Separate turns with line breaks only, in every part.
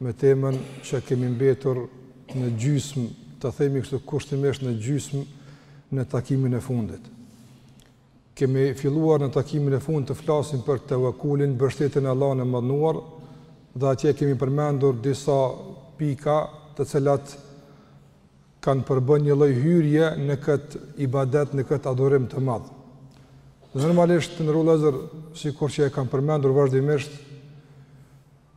me temën që kemi mbetur në gjysmë, të themi kështu kushtimisht në gjysmë në takimin e fundit. Kemi filluar në takimin e fundit të flasim për tevekulin, mbështetjen në Allahun e Madhëruar, dhe atje kemi përmendur disa pika të cilat kanë përbën një lloj hyrje në këtë ibadet, në këtë adhurim të madh. Normalisht, nderuar vëllezër, sikur që e kam përmendur vazhdimisht,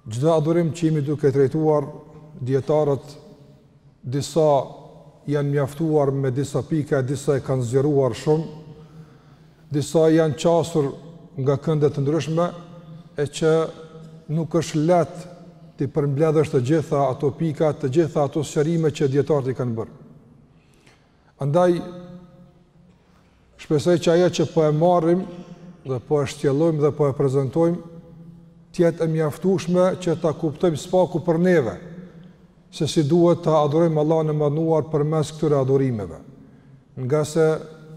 Çdo adhurim që jemi duke trajtuar dijetarët disa janë mjaftuar me disa pika, disa e kanë zgjeruar shumë, disa janë qasur nga kënde të ndryshme, e që nuk është lehtë t'i përmbledhësh të gjitha ato pika, të gjitha ato sqarime që dijetarët i kanë bërë. Andaj, shpresoj që ajo që po e marrim dhe po e shtjellojmë dhe po e prezentojmë, të jetë e mjaftueshme që ta kuptojmë së paku për neve, se si duhet ta adhurojmë Allahun e Madhëruar përmes këtyre adhurimeve. Ngase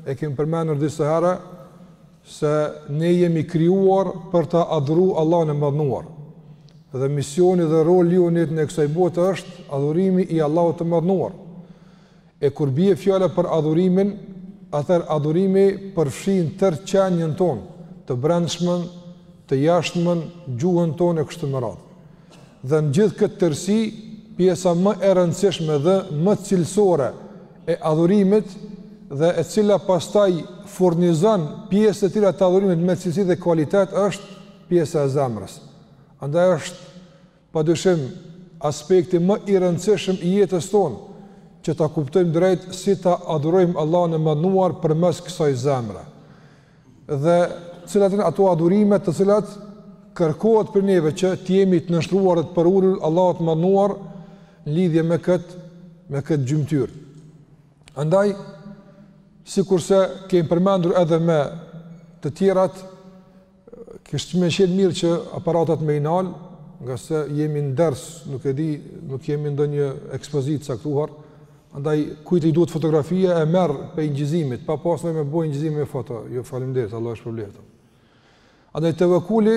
e kemi përmendur disa herë, se ne jemi krijuar për ta adhuru Allahun e Madhëruar. Dhe misioni dhe roli ynë në kësaj bote është adhurimi i Allahut të Madhëruar. E kur bie fjala për adhurimin, atëherë adhurimi përfshin tërë qenien tonë, të brendshmen, të jashtmen, gjuhën tonë e kështu me radhë. Dhe në gjithë këtë tërësi, pjesa më e rëndësishme dhe më cilësore e adhurimit dhe e cila pastaj furnizon pjesët e tjera të adhurimit me cilësi dhe kualitet është pjesa e zemrës. Andaj është pa dyshim, aspekti më i rëndësishëm i jetës tonë, që ta kuptojmë drejt si ta adhurojmë Allahun e Madhëruar përmes kësaj zemre. Dhe cilat janë ato adhurime të cilat kërkohet prej neve që të jemi të nënshtruar dhe të përulur Allahut të Madhëruar në lidhje me këtë, me këtë gjymtyrë. Andaj sikurse kemi përmendur edhe me të tjerat Kishte me qenë mirë që aparatat me i nalë, ngase jemi në ders, nuk e di, nuk jemi ndonjë ekspozitë caktuar, andaj kujt i duhet fotografia e merr prej incizimit, pa pasë me bo incizime me foto, jo faleminderit, Allahu ju shpërbleftë. Andaj tevekuli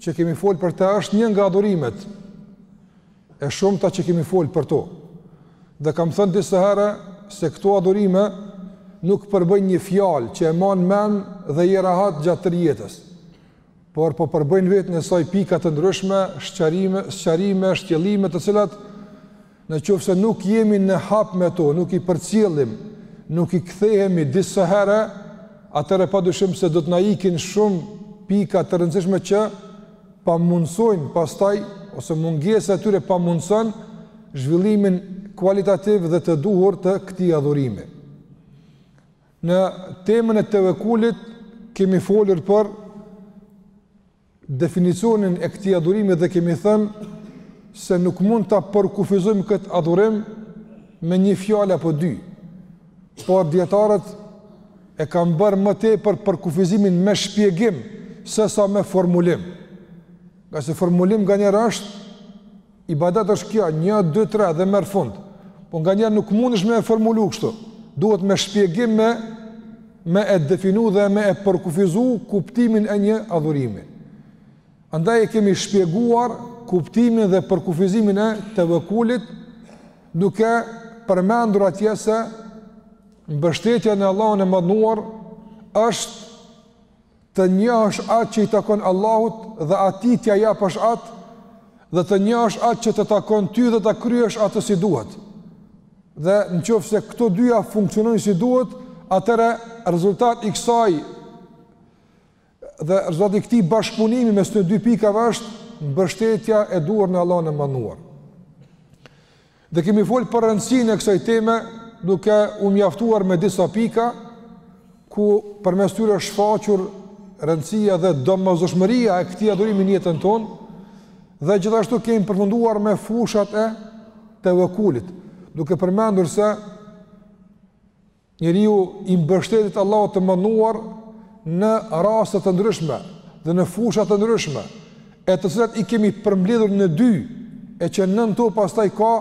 që kemi folë për të është një nga adhurimet e shumta që kemi folë për to. Dhe kam thënë disa herë se këto adhurime nuk përbëjnë një fjalë që e man men dhe je rahat gjatë tërë jetës. Por po përbëjnë veten e saj pika të ndryshme, sqarime, sqarime, shtjellime të cilat në qoftë se nuk jemi në hap me to, nuk i përcjellim, nuk i kthehemi disa herë, atëherë pa dyshim se do të na ikin shumë pika të rëndësishme që pamundësojnë pastaj, ose mungesa e tyre pamundëson, zhvillimin kualitativ dhe të duhur të këtij adhurimi. Në temën e tevekulit, kemi folur për definicionin e këtij adhurimi dhe kemi thënë se nuk mund ta përkufizojmë këtë adhurim me një fjalë apo dy, por dietarët e kanë bërë më tepër përkufizimin me shpjegim sesa me formulim. Ngase formulim nganjëherë është, ibadet është kjo, një, dy, tre dhe merr fund. Po nganjëherë nuk mundesh me e formulu kështu. Duhet me shpjegim me, me e definu dhe me e përkufizu kuptimin e një adhurimi. Andaj e kemi shpjeguar kuptimin dhe përkufizimin e tevekulit duke përmendur atje se mbështetja në Allahun e Madhëruar është të njohësh atë që i takon Allahut dhe atij t'ia japësh atë dhe të njohësh atë që të takon ty dhe ta kryesh atë si duhet. Dhe në qoftë se këto dyja funksionojnë si duhet, atëherë rezultat i kësaj Dhe rezultati i këtij bashkëpunimi mes këtyre dy pikave është mbështetja e duhur në Allahun e Madhëruar. Dhe kemi folë për rëndësinë e kësaj teme duke u mjaftuar me disa pika ku përmes tyre është shfaqur rëndësia dhe domosdoshmëria e këtij adhurimi në jetën tonë dhe gjithashtu kemi përfunduar me fushat e tevekulit, duke përmendur se Njeriu i mbështetet Allahut të Madhëruar në raste të ndryshme dhe në fusha të ndryshme, e të cilat i kemi përmbledhur në dy, e që nën to pastaj ka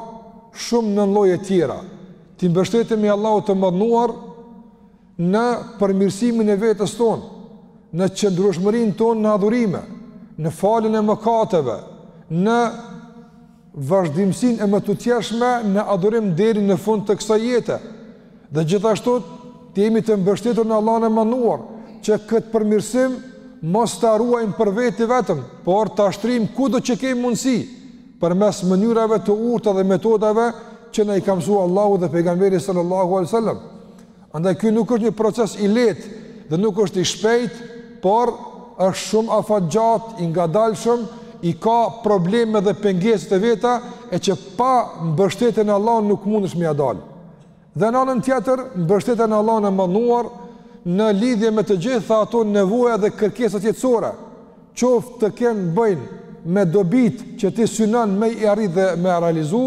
shumë nënlloje të tjera. T'i mbështetemi Allahut të Madhëruar në përmirësimin e vetes tonë, në qëndrueshmërinë tonë në adhurime, në faljen e mëkateve, në vazhdimësinë e mëtutjeshme në adhurim deri në fund të kësaj jete, dhe gjithashtu të jemi të mbështetur në Allahun e Madhëruar, që këtë përmirësim mos ta ruajmë për veti vetëm, por ta shtrijmë kudo që kemi mundësi, përmes mënyrave të urta dhe metodave që na i ka mësu Allahu dhe pejgamberi sallallahu alaihi wasallam. Andaj ky nuk është një proces i lehtë dhe nuk është i shpejtë, por është shumë afatgjatë, i ngadalshëm, i ka problemet dhe pengesat e veta e që pa mbështetjen në Allahun nuk mundesh me ia dal. Dhe në anën tjetër, mbështetja në Allahun e madhëruar në lidhje me të gjitha ato nevoja dhe kërkesat jetësore, qoftë të kenë të bëjnë me dobitë që ti synon me i arritë dhe me realizu,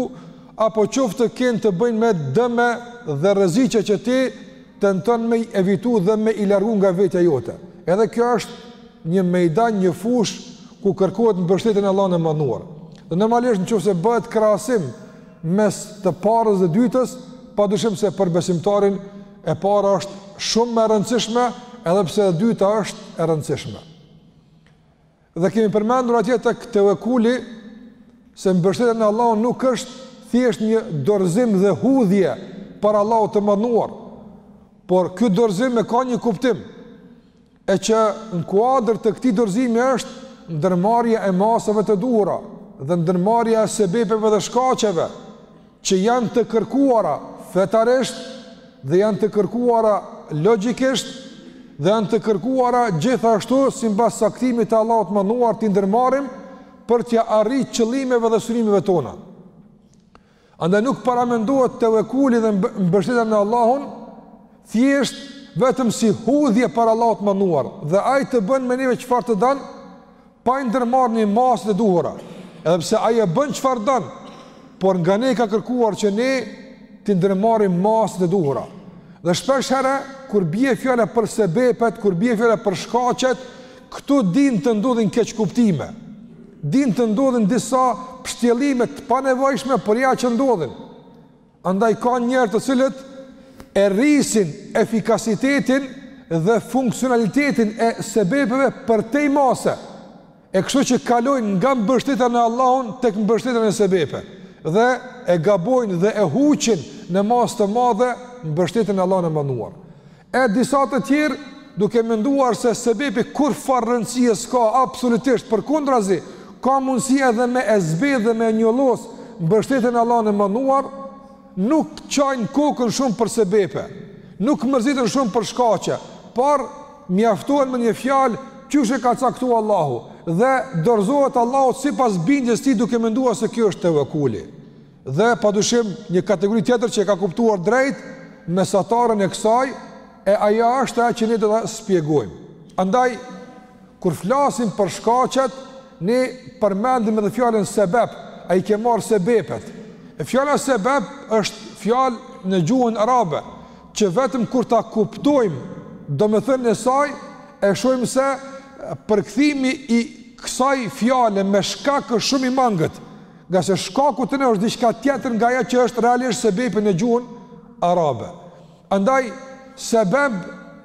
apo qoftë të kenë të bëjnë me dëme dhe rreziqe që ti tenton me i evitu dhe me i largu nga vetja jote. Edhe kjo është një mejdan, një fushë, ku kërkohet mbështetja në Allahun e madhnuar. Dhe normalisht në qoftë se bëhet krahasim mes të parës dhe dytës, pa dyshim se për besimtarin e para është shumë më rëndësishme, edhe pse e dyta është e rëndësishme. Dhe kemi përmendur atje tek tevekuli, se mbështetja në Allahun nuk është thjesht një dorëzim dhe hudhje para Allahut të madhnuar, por ky dorëzim e ka një kuptim, e që në kuadër të këtij dorëzimi është ndërmarrja e masave të duhura dhe ndërmarrja e sebepeve dhe shkaqeve, që janë të kërkuara fetarisht dhe janë të kërkuara logjikisht dhe janë të kërkuara gjithashtu sipas caktimit të Allahut të madhnuar t'i ndërmarrim për t'ia arritur qëllimeve dhe synimeve tona. Andaj nuk paramendohet tevekuli dhe mbështetja në Allahun thjesht vetëm si hudhje para Allahut të madhnuar dhe ai të bën me neve çfarë të don pa i ndërmarrë ne masat e duhura, edhe pse ai e bën çfarë don, por nga ne ka kërkuar që ne t'i ndërmarrim masat e duhura. Dhe shpeshherë kur bie fjala për sebepet, kur bie fjala për shkaqet, këtu dinë të ndodhin keqkuptime. Dinë të ndodhin disa pshtjellime të panevojshme por ja që ndodhin. Andaj ka njerëz të cilët e rrisin efikasitetin dhe funksionalitetin e sebepeve përtej mase, e kështu që kalojnë nga mbështetja në Allahun tek mbështetja në sebepe, dhe e gabojnë dhe e huqin në masë të madhe mbështetjen në Allahun e madhnuar. E disa të tjerë, duke menduar se sebepi kurrfarë rëndësie s'ka absolutisht, përkundrazi, ka mundësi edhe me e zbeh dhe me e njollos mbështetjen në Allahun e Madhnuar, nuk çajnë kokën shumë për sebepe, nuk mërziten shumë për shkaqe, por mjaftohen me një fjalë qysh e ka caktuar Allahu dhe dorëzohet Allahut sipas bindjes së tij duke menduar se kjo është tevekuli. Dhe padyshim një kategori tjetër që e ka kuptuar drejt mesataren e kësaj e ajo është ajo që ne do ta shpjegojmë. Andaj kur flasim për shkaqet, ne përmendim edhe fjalën sebeb, a i ke marrë sebepet. E fjala sebeb është fjalë në gjuhën arabe që vetëm kur ta kuptojmë domethënien e saj e shohim se përkthimi i kësaj fjale me shkak është shumë i mangët. Nga se shkaku te ne është diçka tjetër nga ajo që është realisht sebepi në gjuhën arabe. Andaj sebeb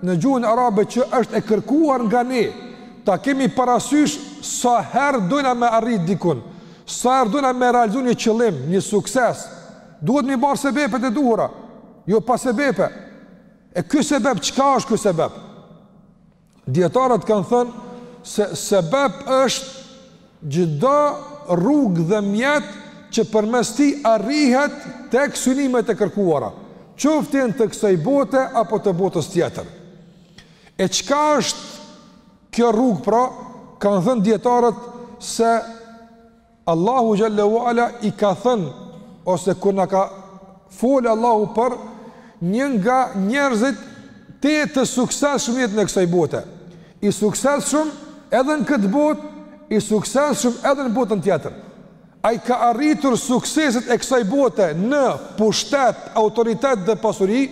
në gjuhën arabe që është e kërkuar nga ne, ta kemi parasysh sa herë dojna me arrit dikun, sa herë dojna me realizu një qëllim, një sukses, duhet mi marrë sebepet e duhura, jo pa sebepe. E ky sebep, çka është ky sebep? Dijetarët kanë thënë se sebep është çdo rrugë dhe mjet që përmes tij arrihet tek synimet e kërkuara, qofshin të kësaj bote apo të botës tjetër. E çka është kjo rrugë pra, kanë thënë dijetarët se Allahu xhelle ue ala ka thënë ose kur na ka fol Allahu për një nga njerëzit më të suksesshëm në jetën e kësaj bote. I suksesshëm edhe në këtë botë, i suksesshëm edhe në botën tjetër. Ai ka arritur sukseset e kësaj bote në pushtet, autoritet dhe pasuri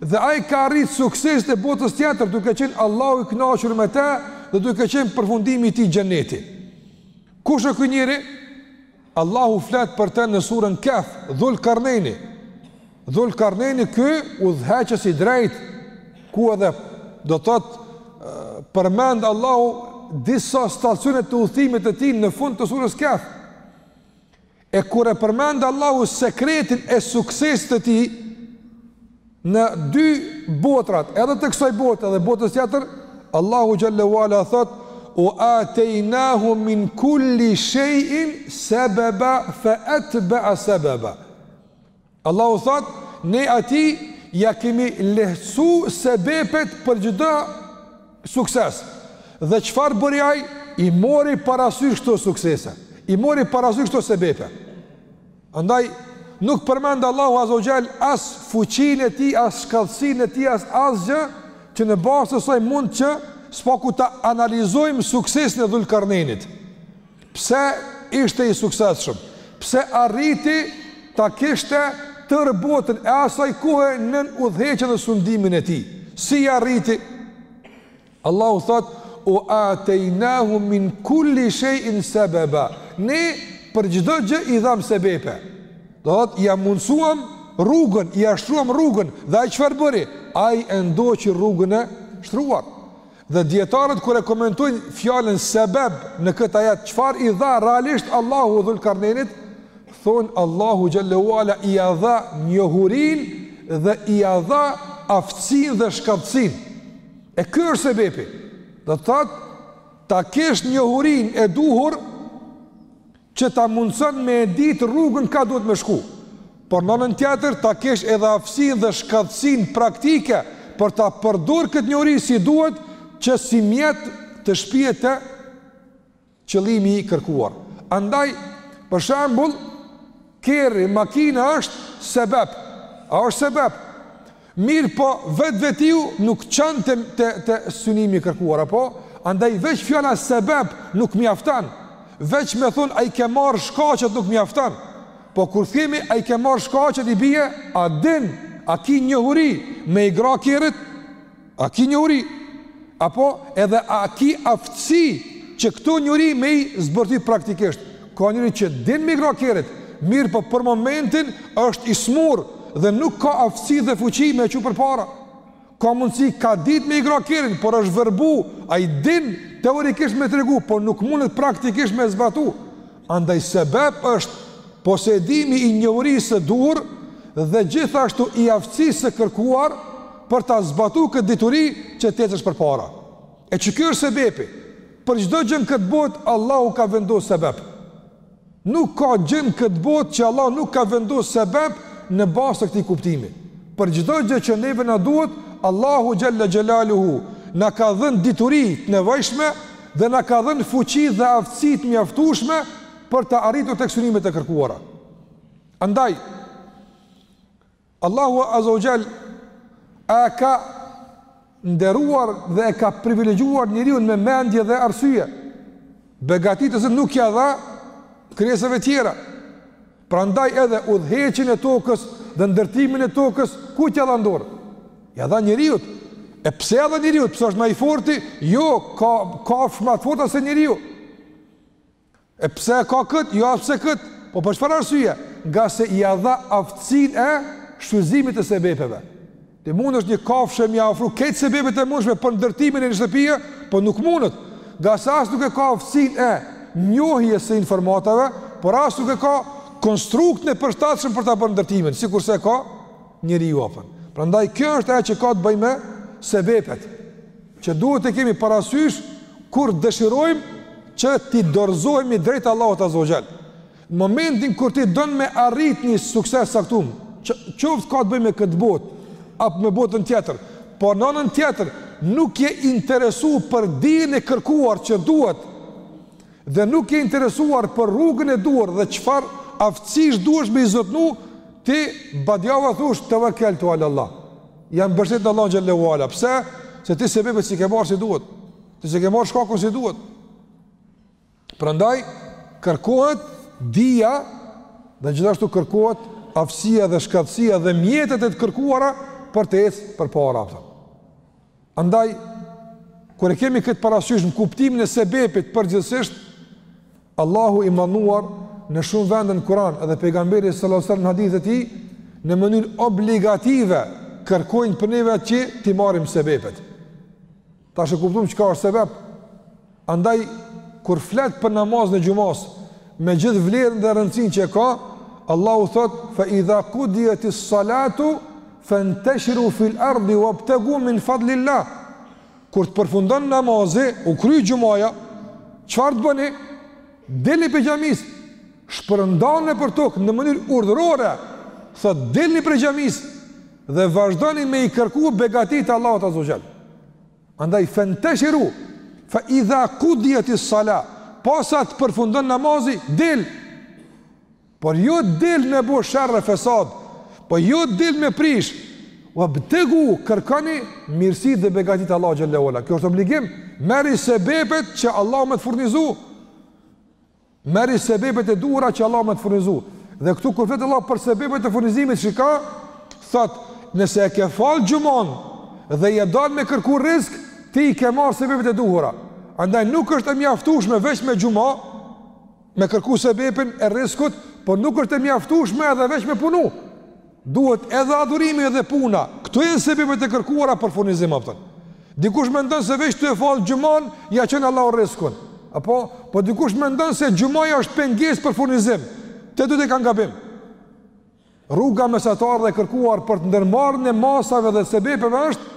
dhe ai ka arritur sukseset e botës tjetër duke qenë Allahu i kënaqur me të dhe duke qenë përfundimi i tij xheneti. Kush është ky njeri? Allahu flet për të në surën Kehf, Dhul Karnejni. Dhul Karnejni ky udhëheqës i drejtë, ku edhe do thotë përmend Allahu disa stacione të udhëtimit të tij në fund të surës Kehf. E kur e përmend Allahu sekretin e suksesit të tij në dy botërat, edhe të kësaj bote edhe botës tjetër, Allahu xhelle ue ala thotë: "Ue atejnahu min kulli shej'in sebeba fe etbea sebeba." Allahu thotë, ne atij ia kemi lehtësu sebepet për çdo sukses. Dhe çfarë bëri ai, i mori parasysh këto suksese. I mori parasysh këto sebepe. Andaj, nuk përmend Allahu azze ue xhel as fuqinë e tij, as shkathtësinë e tij, as asgjë, që në bazë të saj mund që së paku ta analizojmë suksesin e Dhul Karnejnit. Pse ishte i suksesshëm? Pse arriti ta kishte tërë botën e asaj kohe nën udhëheqjen dhe sundimin e tij? Si i arriti? Allahu thotë: "Ue atejnahu min kulli shej'in sebeba." Ne për çdo gjë i dhamë sebepe. Do thotë, ia mundësuam rrugën, ia shtruam rrugën, dhe ai çfarë bëri? Ai e ndoqi rrugën e shtruar. Dhe dijetarët kur e komentojnë fjalën sebeb në këtë ajet çfarë i dha realisht Allahu Dhul Karnejnit thonë Allahu xhelle ue ala ia dha njohurinë dhe ia dha aftësinë dhe shkathtësinë. E ky është sebepi. Do thotë ta kesh njohurinë e duhur që ta mundëson me e dit rrugën ka duhet me shku, por në anën tjetër ta kesh edhe aftësinë dhe shkathtësinë praktike për ta përdor këtë njohuri si duhet që si mjet të shpie te qëllimi i kërkuar. Andaj, për shembull, kerri, makina është sebep, a është sebep, Mirëpo vetvetiu nuk çon te te te synimi i kërkuar apo andaj veç fjala sebeb nuk mjafton. Veç me thanë ai i ka marrë shkaqet nuk mjafton. Po kur themi ai i ka marrë shkaqet i bie a din a ki njohuri me i grah kerrit? A ki njohuri? Apo edhe a ki aftësi që këto njohuri me i zbërthi praktikisht? Ka njeri që din me i grah kerrit, mirëpo për momentin është i smurë dhe nuk ka aftësi dhe fuqi me e çu përpara. Ka mundësi ka dit me i grah kerrit, por është vërbu, ai din teorikisht me tregu, por nuk mundet praktikisht me e zbatu. Andaj sebep është posedimi i njohurisë së duhur dhe gjithashtu i aftësisë së kërkuar për ta zbatu këtë dituri që të ecësh përpara. E që kjo është sebepi, për çdo gjë në këtë botë Allahu ka vendosur sebep. Nuk ka gjë në këtë botë që Allahu nuk ka vendosur sebep në bazë të këtij kuptimi. Për çdo gjë që neve na duhet, Allahu xhalla xhalaluhu na ka dhënë dituri të nevojshme dhe na ka dhënë fuqi dhe aftësi të mjaftueshme për të arritur tek synimet e kërkuara. Andaj Allahu Azza wa Jall e ka nderuar dhe e ka privilegjuar njeriun me mendje dhe arsye. Begati të cilën nuk ia dha krijesave të tjera. Prandaj edhe udhëheqjen e tokës dhe ndërtimin e tokës kujt ia dha n'dorë? Ia dha njeriut. E pse ia dha njeriut? Pse është më i forti? Jo, ka kafshë ma t'forta se njeriu. E pse e ka kët? Jo as pse kët, po për çfarë arsye? Ngase ia dha aftësinë e shfrytëzimit të sebepeve. Ti mundesh një kafshe me ia afru krejt sebepet e mundshme për ndërtimin e një shtëpie, po nuk mundet. Ngase as nuk e ka aftësinë e njohjes së informatave, por as nuk e ka konstruktin e përshtatshëm për ta bërë ndërtimin, sikurse e ka njeriu afër. Prandaj kjo është ajo që ka të bëjë me sebepet, që duhet të kemi parasysh kur dëshirojmë që t'i dorëzohemi drejt Allahut Azza wa Jall. Në momentin kur ti don me arrit një sukses t'caktum, qoftë ka të bëjë me këtë botë apo me botën tjetër, po në anën tjetër nuk je interesuar për dijen e kërkuar që duhet dhe nuk je interesuar për rrugën e duhur dhe çfarë aftësish duhesh me i zotnu, ti badjava thush tevekkeltu alallah, jam mbështet në Allahun xhele ue ala, pse? Se ti sebepet s'i ke marrë si duhet, ti s'e ke marrë shkakun si duhet. Prandaj, kërkohet dija dhe gjithashtu kërkohet aftësia dhe shkathtësia dhe mjetet e të kërkuara për të ecë përpara. Për. Andaj, kur e kemi këtë parasysh në kuptimin e sebepit përgjithësisht, Allahu i madhëruar në shumë vende në Kur'an dhe pejgamberi sallallahu alajhi wasallam në hadithe të tij në mënyrë obligative kërkojnë prej neve që t'i marrim sebepet. Tash e kuptojmë çka është sebep. Andaj kur flet për namazin e xhumasë, me gjithë vlerën dhe rëndësinë që ka, Allahu thotë: "Fa idha qudiyat as-salatu fantashiru fi al-ardi wabtagu min fadlillah." Kur të përfundon namazi, u kry xhumaja, çfarë të bëni? Dilni prej xhamisë, shpërndani nëpër tokë në mënyrë urdhërore. Thotë dilni prej xhamisë dhe vazhdoni me i kërku begatitë e Allahut azza ue xhel. Andaj fenteshiru fa idha kudiyati sala, posa të përfundon namazi, dil. Por jo dil me bo sherr e fesad, po jo dil me prish. Wa btegu kërkoni mirësi dhe begati të Allahut xhele ue ala. Kjo është obligim, merri sebepet që Allahu me të furnizu. Merri sebepet e duhura që Allahu me të furnizu. Dhe këtu kur flet Allahu për sebepet e furnizimit që ka, thotë, nëse e ke falë xhumanë dhe je dalë me kërku rizk, ti i ke marrë sebepet e duhura. Andaj nuk është e mjaftushme veç me xhuma, me kërku sebepin e rizkut, por nuk është e mjaftushme edhe veç me punu. Duhet edhe adhurimi edhe puna, këto janë sebepet e kërkuara për furnizim apëton. Dikush mendon se veç tu e falë xhumanë, ia çon Allahu rizkun. Apo, po dikush mendon se xhumaja është pengesë për furnizim, të dytë e kanë gabim. Rruga mesatare dhe e kërkuar për të ndërmarrjen e masave dhe sebepeve është,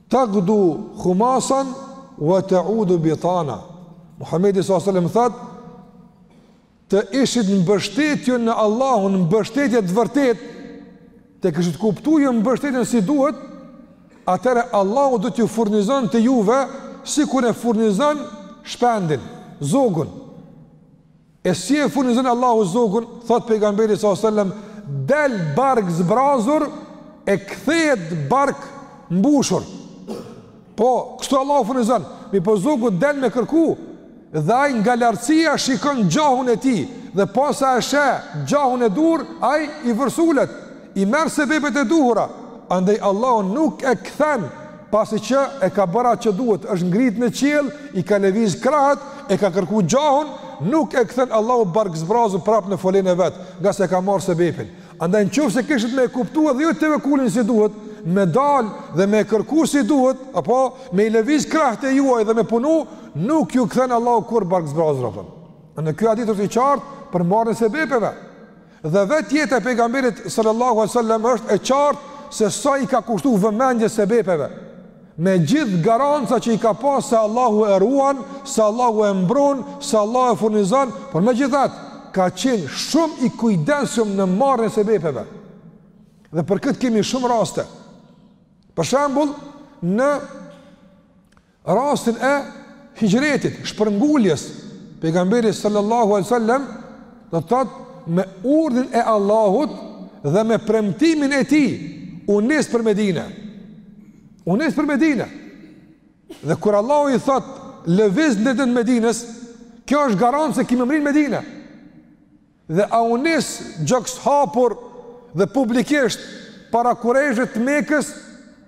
Tagdu khumasan wa ta'udu bitana. Muhamedi sallallahu alaihi wasallam thotë të ishit në mbështetje në Allahun, në mbështetje të vërtetë, të kishit kuptuar mbështetjen si duhet, atëherë Allahu do t'ju furnizonte juve sikur e furnizon shpendin, zogun. E si e furnizon Allahu zogun, thotë pejgamberi sa selam, del bark zbrazur e kthehet bark mbushur. Po, kështu Allahu furnizon. Mirëpo zogu del me kërku dhe ai nga lartësia shikon gjahun e tij dhe posa e sheh gjahun e duhur, ai i vërsulet. I merr sebepet e duhura, andaj Allahu nuk e kthen pasi që e ka bërë atë që duhet, është ngrit në qiell, i ka lëviz krahët, e ka kërku gjahun, nuk e kthen Allahu bark zbrazu prap në folenë e vet, nga se e ka marr sebepin. Andaj nëse kishit me e kuptu edhe ju tevekkulin si duhet, me dal dhe me e kërku si duhet, apo me i lëviz krahët e juaj dhe me punu, nuk ju kthen Allahu kurr bark zbrazur atë. Ky hadith është i qartë për marrjen e sebepeve. Dhe vetë jeta e Pejgamberit sallallahu alejhi ve sellem është e qartë se sa i ka kushtu vëmendje sebepeve, me gjithë garanca që i ka pas se Allahu e ruan, se Allahu e mbron, se Allahu e furnizon, por megjithatë ka qenë shumë i kujdesshëm në marrjen e sebepeve. Dhe për këtë kemi shumë raste. Për shembull, në Rastin e hixhretit, shpërnguljes, pejgamberi sallallahu alaihi wasallam do të thotë me urdhrin e Allahut dhe me premtimin e tij u nis për Medinë. U nis për Medinë. Dhe kur Allahu i thotë lëviz në drejtim Medinës, kjo është garancë se ki me mrri n' Medinë. Dhe a u nis gjoks hapur dhe publikisht para Kurejshve të Mekës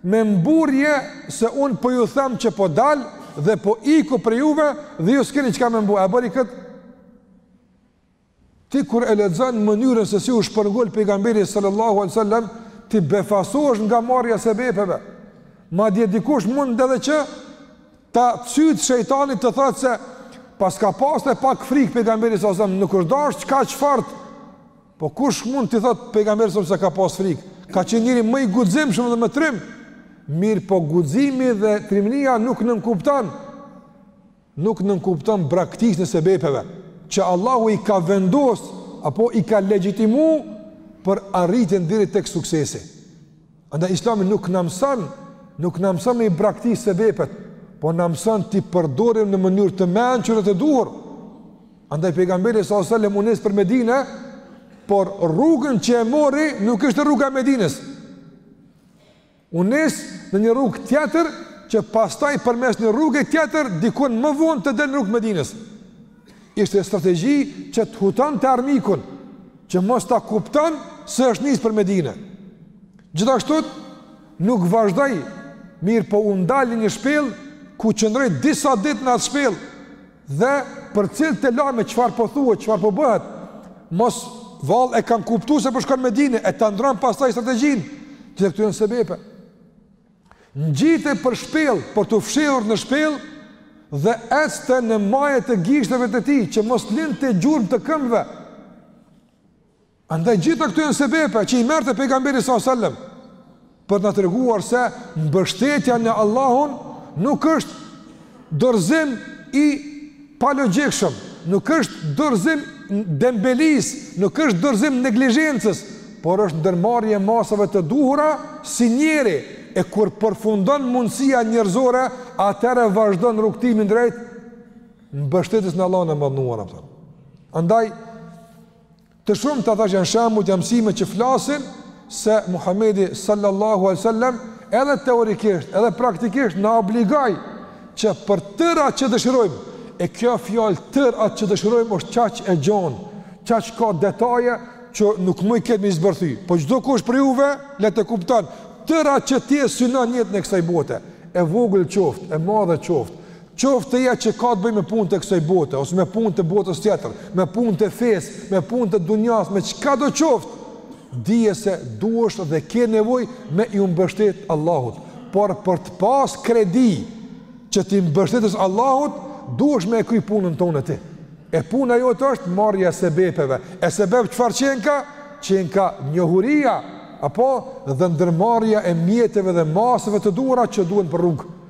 me mburrje se unë po ju them që po dal dhe po iku prej juve dhe ju s'keni çka me m'bo. A bëri kët? Ti kur e lexon mënyrën se si u shpërngul pejgamberi sallallahu alaihi wasallam, ti befasohesh nga marrja e sebepeve. Madje dikush mund edhe që Ta cyt shejtani të të thotë se paska pas pak frikë pejgamberi salallahu alejhi selem nuk është dashur çka çfart. Po kush mund të thotë pejgamberi salallahu alejhi selem se ka pas frikë? Ka qenë njeri më i guximshëm dhe më trim. Mirëpo guximi dhe trimëria nuk nënkupton. Nuk nënkupton braktisjen e sebepeve që Allahu i ka vendos apo i ka legjitimu për arritjen deri tek suksesi. Andaj Islami nuk na mëson, nuk na mëson me i braktis sebepet, po na mëson t'i përdorim në mënyrë të mençur të duhur. Andaj pejgamberi salallahu alejhi selem u nis për Medinë, por rrugën që e mori nuk ishte rruga e Medinës. U nis në një rrugë tjetër që pastaj përmes një rruge tjetër dikun më vonë të del në rrugë Medinës. Ishte strategji që ta hutonte armikun, që mos ta kupton se është nis për Medine. Gjithashtu nuk vazhdoi mirëpo u ndal në një shpellë ku qëndroi disa ditë në atë shpellë dhe përcillte lajme çfarë po thuhet, çfarë po bëhet, mos vallë e kanë kuptu se po shkon Medine e ta ndron pastaj strategjinë, të gjitha këto janë sebepe. Ngjitej për shpellë për t'u fshehur në shpellë dhe ecte në maje të gishtave të tij që mos linte gjurmë të këmbëve. Andaj gjitha këto janë sebepe që i merrte pejgamberi alejhi selam për të na treguar se mbështetja në Allahun nuk është Dorëzim i palogjikshëm, nuk është dorëzim dembelisë, nuk është dorëzim neglizhencës, por është ndërmarrje e masave të duhura si njeri, e kur përfundon mundësia njerëzore, atëherë vazhdon rrugëtimin drejt mbështetjes në Allahun e Madhëruar. Andaj Të shumtë thashë janë shembujt, janë mësimet që flasin se Muhamedi sallallahu alaihi wasallam edhe teorikisht, edhe praktikisht na obligoi që për tërë atë që dëshirojmë, e kjo fjalë tërë atë që dëshirojmë është qaq e gjon, qaq ka detaje që nuk muj këtu me i zbërthy. Po çdokush prej juve le të kupton tërë atë që ti e synon në jetën e kësaj bote, e vogël qoftë, e madhe qoftë, Qoftë ajo që ka të bëjë me punët e kësaj bote, ose me punët e botës tjetër, me punët e fesë, me punët e dunjas, me çkado qoftë, dije se duhesh dhe ke nevojë me iu mbështet Allahut, por për të pas kredi që t'i mbështetesh Allahut, duhesh me e kry punën tane ti. E puna jote është marrja e sebepeve. E sebep çfarë qenka? Qenka njohuria apo dhe ndërmarrja e mjeteve dhe masave të duhura që duhen për rrugë.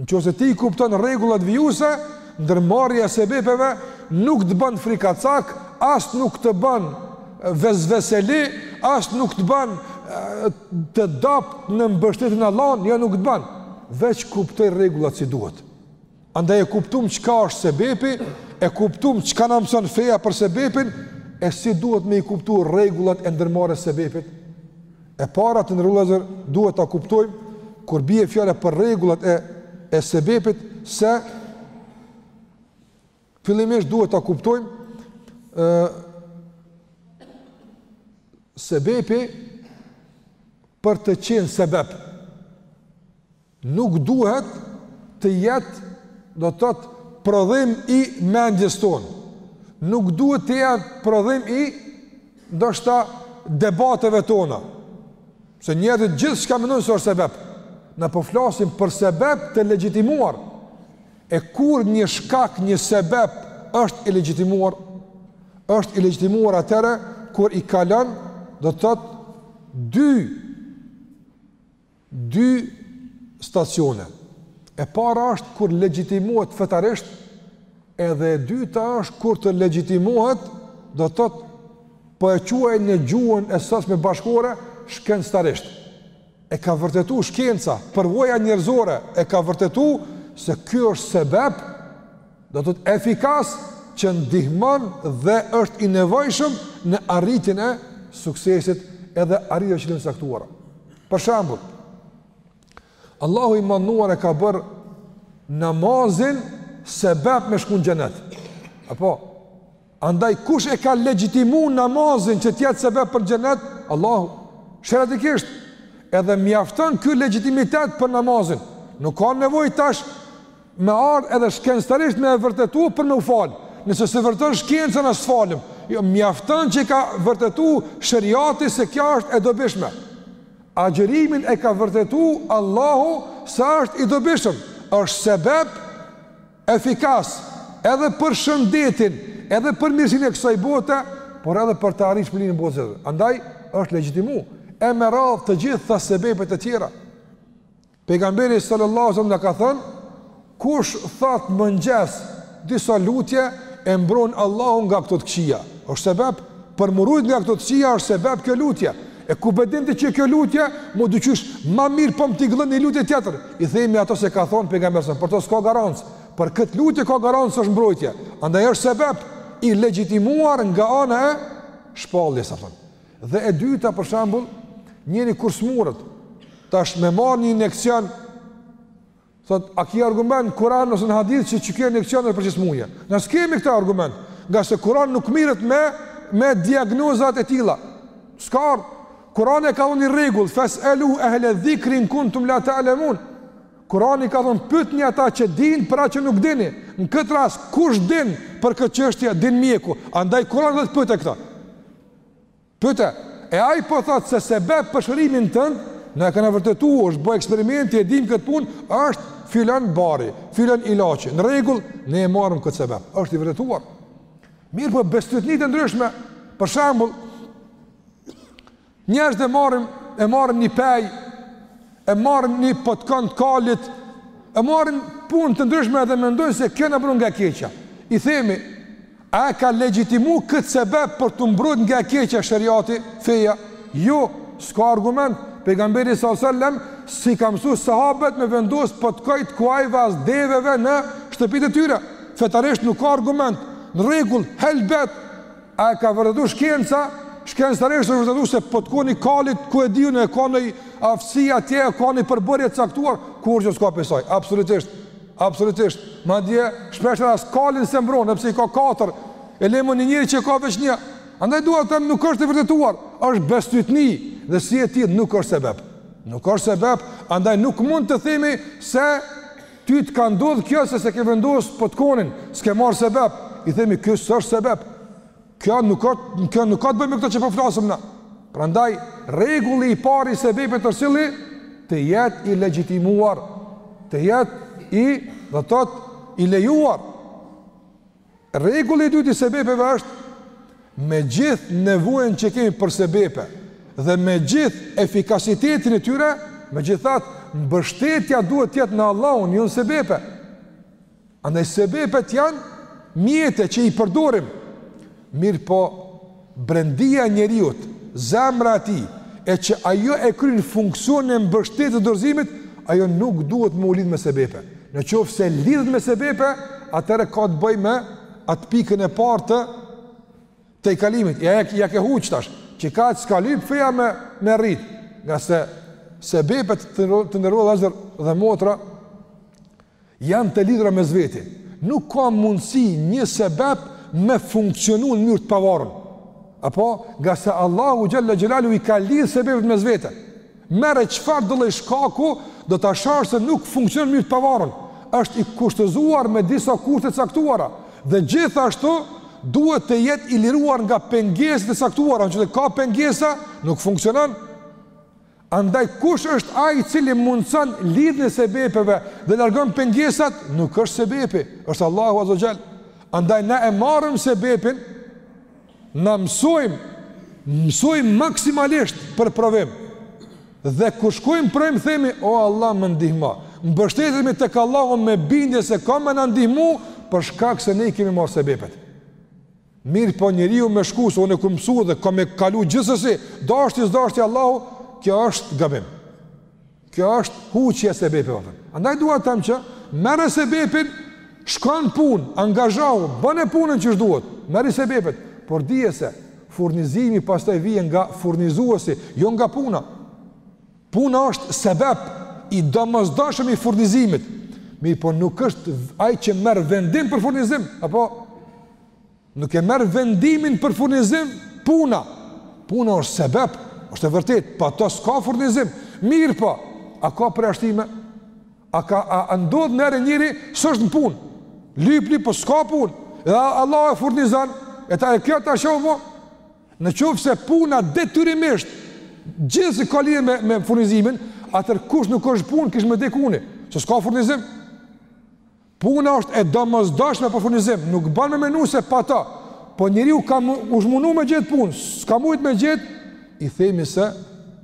Në qoftë se ti i kupton rregullat vijuese, ndërmarrja e sebepeve nuk të bën frikacak, as nuk të bën vesveseli, as nuk të bën të dobët në mbështetjen e Allahut, jo nuk të bën. Veç kuptoji rregullat si duhet. Andaj e kuptuam çka është sebepi, e kuptuam çka na mëson feja për sebepin, e si duhet me i kuptu rregullat e ndërmarrjes së sebepit. E para të nderuar vëllezër duhet ta kuptojmë kur bie fjala për rregullat e e sebepit se fillimisht duhet ta kuptojmë ë sebepi për të qenë sebep. Nuk duhet të jetë, do të thotë, prodhim i mendjes tonë. Nuk duhet të jetë prodhim i ndoshta debateve tona. Se njerëzit gjithçka mendojnë se është sebeb. Na po flasim për sebeb të legjitimuar. E kur një shkak, një sebeb është i legjitimuar? Është i legjitimuar atëherë kur i kalon, do të thotë, dy Dy stacione. E para është kur legjitimohet fetarisht, edhe e dyta është kur të legjitimohet, do të thotë po e quaj në gjuhën e sotshme bashkëkohore shkencëtarisht. E ka vërtetu shkenca, përvoja njerëzore e ka vërtetu se ky është sebeb do të thotë efikas që ndihmon dhe është i nevojshëm në arritjen e suksesit edhe arritjeve qëllimeve të caktuara. Për shembull, Allahu i madhëruar e ka bërë namazin sebeb me shku në xhenet. Apo Andaj kush e ka legjitimu namazin që të jetë sebeb për xhenet? Allahu, sheriatikisht, edhe mjafton ky legjitimitet për namazin. Nuk ka nevojë tash me ardhë edhe shkencëtarisht me e vërtetu për me u fal. Nëse s'e vërteton shkenca, a s'falem, jo, mjafton që e ka vërtetu sheriati se kjo është e dobishme. Agjërimin e ka vërtetu Allahu se është i dobishëm, është sebeb efikas edhe për shëndetin, edhe për mirësinë e kësaj bote, por edhe për të arritur shpërblimin e botës. Andaj është legjitimu e me radhë të gjitha sebebet e tjera. Pejgamberi sallallahu alajhi wasallam na ka thënë, kush thotë n'mëngjes disa lutje e mbron Allahu nga këto të këqija. Është sebeb për m'u rujt nga këto të këqija, është sebeb kjo lutje. E ku pe din ti që kjo lutje, mu diqysh ma mirë po më tingëllon një lutje tjetër, i themi ato s'e ka thonë Pejgamberi alejhi selam, për to s'ka garancë, për këtë lutje ka garancë është mbrojtje, andaj është sebeb i legjitimuar nga ana e shpalljes, sa thonë. Dhe e dyta, për shembull, njeri kur smuret, tash me marrë një injeksion, Thotë, a ki argument n'Kur'an ose në hadith që qiky injeksion është për qeso smunje? Na s'kemi këtë argument, ngase Kur'ani nuk merret me, me diagnozat e tilla. S'ka ardhë. Kur'ani e ka dhonë një rregull, fes'elu ehle dhikri in kuntum la ta'lemun. Kur'ani ka thonë, pytni ata që dinë për atë që nuk dini. Në këtë rast, kush din për këtë çështje, din mjeku. Andaj Kur'ani thotë pyte këtë. Pyte, E ai po thotë se sebeb për shërimin tënd, na e kena vërtetu, është bë eksperimenti, e dimë këtë punë, është filan bari, filan ilaçi. Në rregull, ne e marrim këtë sebeb. Është i vërtetuar. Mirëpo bestytnitë e ndryshme. Për shembull, njerëzit marrin e marrin një pej, e marrin një potkon të kalit, e marrin punë të ndryshme edhe mendojnë se kjo na mbron nga keqja. I themi, A e ka legjitimu këtë sebep për t'u mbrojt nga e keqja shëriati, feja? Jo, s'ka argument, pejgamberi s.a.s. s'i ka mësu sahabët me vendos potkojt e kuajve as deveve në shtëpitë e tyre. Fetarisht nuk ka argument, në rregull, helbet, a e ka vërtetu shkenca, shkencërisht është vërtetu se potkoni i kalit, ku e di unë, e ka nëj aftësi atje, e ka nëj përbërje të caktuar, kurgjo s'ka pe saj, absolutisht. Absolutisht. Madje shpesh as kalin s'e mbron, edhe pse i ka katër, e le mo një njeri që ka veç një. Andaj dua të them nuk është e vërtetuar, është bestytni dhe si e tillë nuk është sebeb. Nuk është sebeb, andaj nuk mund të themi se ty të ka ndodhur kjo se s'e ke vendos potkonin, s'ke marrë sebeb. I themi ky s'është sebeb. Kjo nuk ka, kjo nuk ka të bëjë me këto që po flasim na. Prandaj rregulli i parë i sebepeve, i cili të jetë i legjitimuar, të jetë i, do të thotë, i lejuar. Rregulli i dytë i sebepeve është me gjithë nevojën që kemi për sebepe dhe me gjithë efikasitetin e tyre, megjithatë mbështetja duhet të jetë në Allahun, jo në sebepe. Andaj sebepet janë mjete që i përdorim, mirëpo brendia e njeriut, zemra e tij, e që ajo e kryn funksionin e mbështetjes, të dorëzimit, ajo nuk duhet m'u lidh me sebepe. Në qoftë se lidhet me sebepe, atëherë ka të bëjë me atë pikën e parë, të tejkalimit. Ja, ja, ia ke huq tash çka të ka lyp, feja me, me arritë. Ngase sebepet të nderuar vëllezër dhe motra, Janë të lidhura mes veti. Nuk ka mundësi një sebep me funksionu në mënyrë të pavarur. Apo, ngase Allahu Xhel-le Xhelaluhu i ka lidhë sebepet mes vete. Merre çfarëdo lloj shkaku, do ta shohësh se nuk funksionon në mënyrë të pavarur. është i kushtëzuar me disa kushte të caktuara. Dhe gjithashtu, duhet të jetë i liruar nga pengesat e caktuara. Në qoftë se ka pengesa, nuk funksionon. Andaj kush është ai i cili mundëson lidhjen e sebepeve dhe largon pengesat, nuk është sebepi, është Allahu azze ue xhel. Andaj na e marrim sebepin, na mësojmë, mësojmë maksimalisht për provim. Dhe kur shkojmë në provim themi, o Allah më ndihmo. Mbështetemi tek Allahu me bindje se ka me na ndihmu, për shkak se ne i kemi marrë sebepet. Mirëpo njeriu me shku se unë kam mësu dhe kam me kalu gjithsesi, dashti s'dashti Allahu, kjo është gabim. Kjo është huqje e sebepit atëherë. Andaj dua të them që merre sebepin, shko në punë, angazhohu, bëne punën që duhet. Merri sebepet, por dije se furnizimi pastaj vjen nga furnizuesi, jo nga puna. Puna është sebep i domosdoshëm i furnizimit. Mirëpo nuk është ai që merr vendim për furnizim, apo Nuk e merr vendimin për furnizim puna. Puna është sebep, është e vërtet, pa to s'ka furnizim. Mirë po, a ka përjashtime? A ka a, a ndodh nëherë njeri s'është në punë? Lyp, lyp po s'ka punë. Dhe Allah e furnizon, e ta e kjo ta shohë Në qoftë se puna detyrimisht, gjithsesi ka lidhje me, me furnizimin, atëherë kush nuk është punë, kish me dekë uni, se s'ka furnizim. Puna është e domosdoshme për furnizim, nuk bën me menu se pa ta, po njeriu kur është mundu me gjetë punë, s'ka mujtë me gjetë, i themi se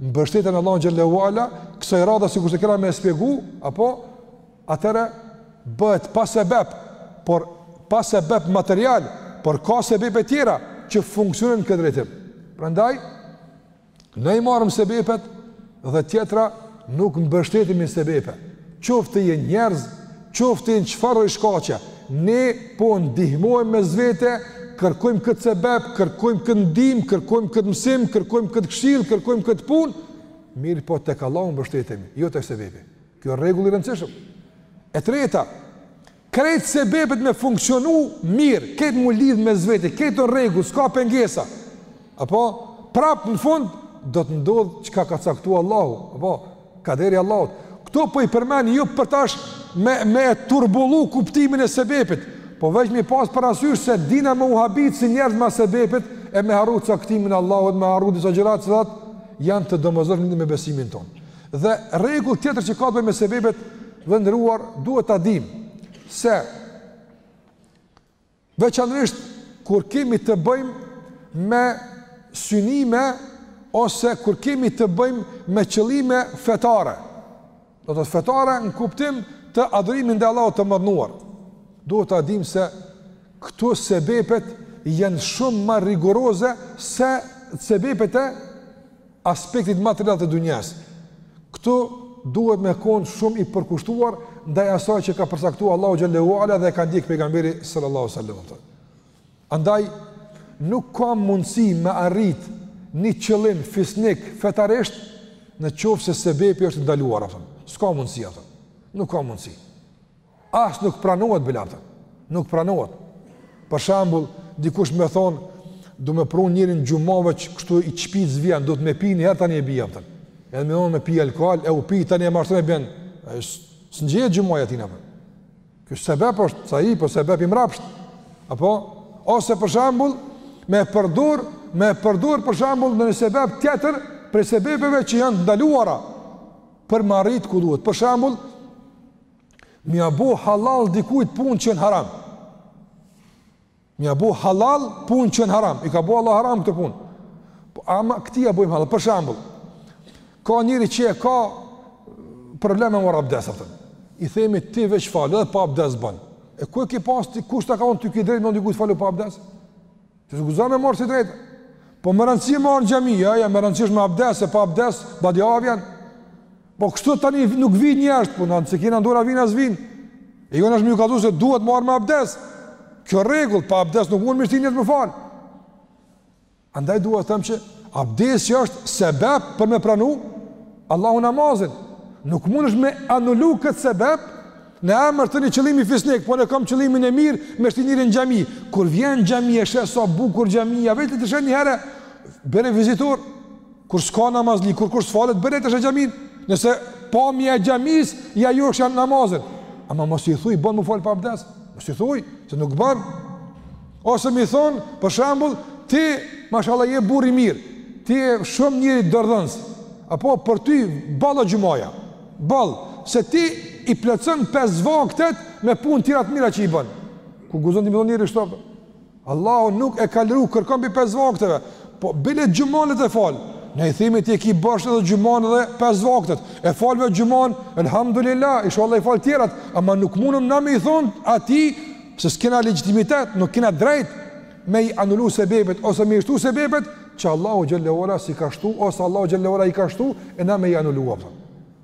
mbështetet n'Allahun xhele ue ala, kësaj radhe sikurse kena me spjegu, apo atëherë bëhet pa sebep, por pa sebep material, por ka sebep e tjera që funksionon n'këtë drejtim. Prandaj, Ne i marrim sebepet dhe tjetra nuk mbështetemi n'sebepe. Qoftë të jenë njerëz, qoftë të jenë çfarëdo shkaqe, ne po ndihmojmë mes vete, kërkojmë këtë sebep, kërkojmë këtë ndihmë, kërkojmë këtë mësim, kërkojmë këtë këshillë, kërkojmë këtë punë, mirëpo tek Allahu mbështetemi, jo te sebepi. Kjo rregull i rëndësishëm. E treta, Krejt sebepet me funksionu mirë, krejt m'u lidhë mes veti, krejt në rregull, s'ka pengesa. Apo, prapë në fund, do të ndodhë çka ka caktu Allahu. Apo, kaderi i Allahut. Këto po i përmendi jo për tash me, me turbullu kuptimin e sebepit. Po veç mi pas parasysh se dina me u habit si njerëz mas sebepit e me harru caktimin e Allahut, me harru disa gjëra të cilat janë të domosdoshme me besimin tonë. Dhe rregull tjetër që ka të bëjë me sebebet të nderuar, duhet ta dimë se veçanërisht kur kemi të bëjmë me synime ose kur kemi të bëjmë me qëllime fetare. Do të thotë fetare në kuptim të adhurimit ndaj Allahut të madhëruar. Duhet ta dimë se këto sebepet janë shumë më rigoroze se sebepet e aspektit material të dunjas. Këtu duhet me kon shumë i përkushtuar ndaj asaj që ka përcaktuar Allahu xhallahu ala dhe e ka ndjek pejgamberi sallallahu alaihi wasallam. Andaj nuk ka mundësi me arrit një qëllim fisnik fetarisht në qoftë se sebepi është i ndaluar, hiptën. S'ka mundësi, hiptën. Nuk ka mundësi. As nuk pranohet bile. Nuk pranohet. Për shembull, dikush me thonë, "Du me pru njerin n'xhuma veç që kështu i shpis s' vjen, duhet me pi niherë tani e bi, apo." Edhe me vonë me pi alkool, e u pi tani e merr e bjen. Ai s'ngjitet xhumaja tina. Ky sebep është sa i përket sebep i mrapsht. Apo ose për shembull, me përdor, me përdor për shembull në një sebep tjetër prej sebepeve që janë të ndaluara për m'arritë ku duhet. Për shembull, Me ia bo hallall dikujt punë që janë haram. Me ia bo hallall punë që janë haram. I ka bo Allahu haram këto punë. Po ama këtij ia bojmë hallall. Për shembull, ka njeri që e ka probleme me marr abdes, a kupton. I themi ti veç falu edhe pa abdes ban. E ku e ki pas ti, kush ta ka dhon ty këtë drejt me i thon dikujt falu pa abdes? Ti s'guxon me marr si drejt. Po me rëndësi me ardh në xhami, jo, jo, me rëndësi është me abdes, se pa abdes, badiava vjen. Po kështu tani nuk vijn njerëz, po s'e kena n'dorë a vin a s'vin. E jona është me ju kallzu se duhet marr me abdes. Kjo rregull pa abdes nuk mund mi shti njerëz mu fal. Andaj dua të them që abdesi është sebeb për me pranu Allahu namazin. Nuk mundesh me anulu këtë sebeb Në emër të një qëllimi fisnik, po unë e kam qëllimin e mirë me shti njerin në xhami. Kur vjen në xhami e sheh sa bukur xhamia, vetë të sheh një herë bëre vizitor. Kur s'ka namazli, kur kush s'falet bjere ta sheh xhaminë. Nëse pamja e xhamisë ja joshja namazin. Ama mos i thuj bën mu fal pa abdes. Mos i thuj se nuk bën. Ose me i thon, për shembull, ti mashallah je burr i mirë. Ti je shumë njeri dorëdhënës. Apo për ty boll xhumaja. Boll, se ti i plotëson pesë vaktet me punë tjera të mira që i bën. Ku guzon ti me i thonë njerit kështu? Allahu nuk e ka liru kërkon prej pesë vakteve. Po, bile xhumanë t'e falë. Ne i themi ti e ki borxh edhe xhumanë dhe pesë vaktet. E fale xhumanë, elhamdulillah, inshallah i falë tjerat. Ama nuk mundëm na me i thonë atij, se s'kena legitimitet, nuk kena drejtë. me i anulu sebebet ose me i shtu sebebet që Allahu xhel-le ue ala s'i ka shtu ose Allahu xhel-le ue ala i ka shtu e na me i anulu apo.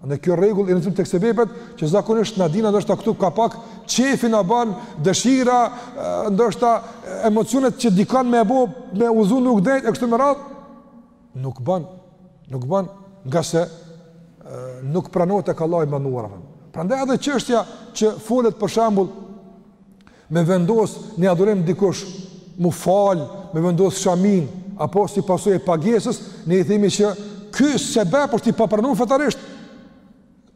Andaj kjo rregull i rëndësishëm tek sebebet që zakonisht na dinë ndoshta këtu ka pak qefi na bën dëshira ndoshta emocionet që dikon me bo me udhëzu n'rrugë t'drejt e kështu me radhë nuk bën nuk bën nga se nuk pranohet tek Allahu i madhëruar apo. Prandaj edhe çështja që folet për shembull me vendos një adhurim dikush, mu falë, me vendos shamin, apo si pasojë e pagesës, ne i themi që ky sebep është i papranuar fetarisht.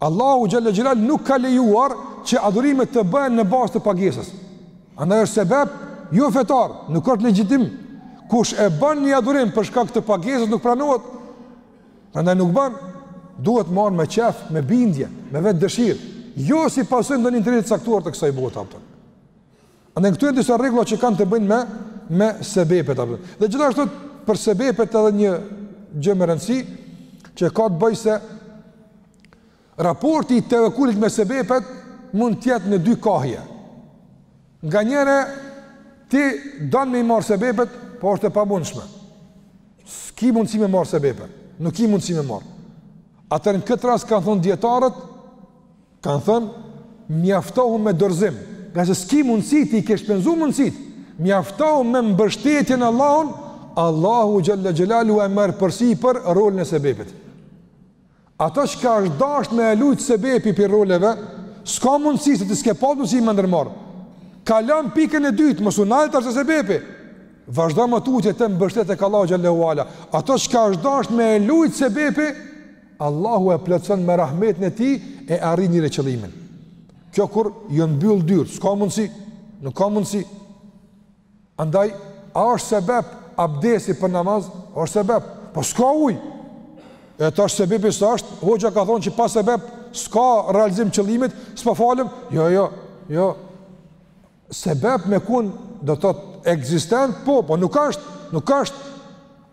Allahu xhel-le xhelaluh nuk ka lejuar që adhurimet të bëhen në bazë të pagesës. Andaj është sebep, jo fetar, nuk është legjitim. Kush e bën një adhurim për shkak të pagesës nuk pranohet, Prandaj nuk ban duhet marr me qef, me bindje, me vetëdëshirë, jo si pasojë ndonjë interesi të caktuar të kësaj bote apo. Andaj këtu janë disa rregulla që kanë të bëjnë me me sebepet apo. Dhe gjithashtu për sebepet edhe një gjë me rëndësi që ka të bëjë se Raporti i tevekulit me sebepet mund të jetë në dy kahje. Nga njëra ti don me i marr sebepet, por është e pamundshme. S'ki mundësi me marr sebepet, nuk ki mundësi me marr. Atëherë në këtë rast kanë thënë dijetarët, kanë thënë mjaftohu me dorëzim, ngase s'ki mundësi ti i ke shpenzu mundësitë. Mjaftohu me mbështetjen në Allahun, Allahu xhel-le xhelaluhu e merr përsipër rolin e sebepit. Ato çka është dashtë me e lujtë sebepi prej roleve, s'ka mundësi se ti s'ke pas mundësi me ndërmarrë. Kalon pikën e dytë, mos u nal te sebepi. Vazhdo më tutje te mbështetja tek Allahu xhel-le ue ala. Ato çka është dashtë me e lujtë sebepi, Allahu e plotëson me rahmetin e tij, e arrin njeri qëllimin. Kjo kur janë mbyllë dyrt, s'ka mundësi, nuk ka mundësi. Andaj, a është sebep abdesi për namaz? A është sebep? Po s'ka ujë! E tash sebepi s'është, hoxha ka thonë që pa sebep, s'ka realizim qëllimit, s'po falem? Jo, jo, jo. Sebep me kon, do të thotë ekzistent, po, po nuk është, nuk është.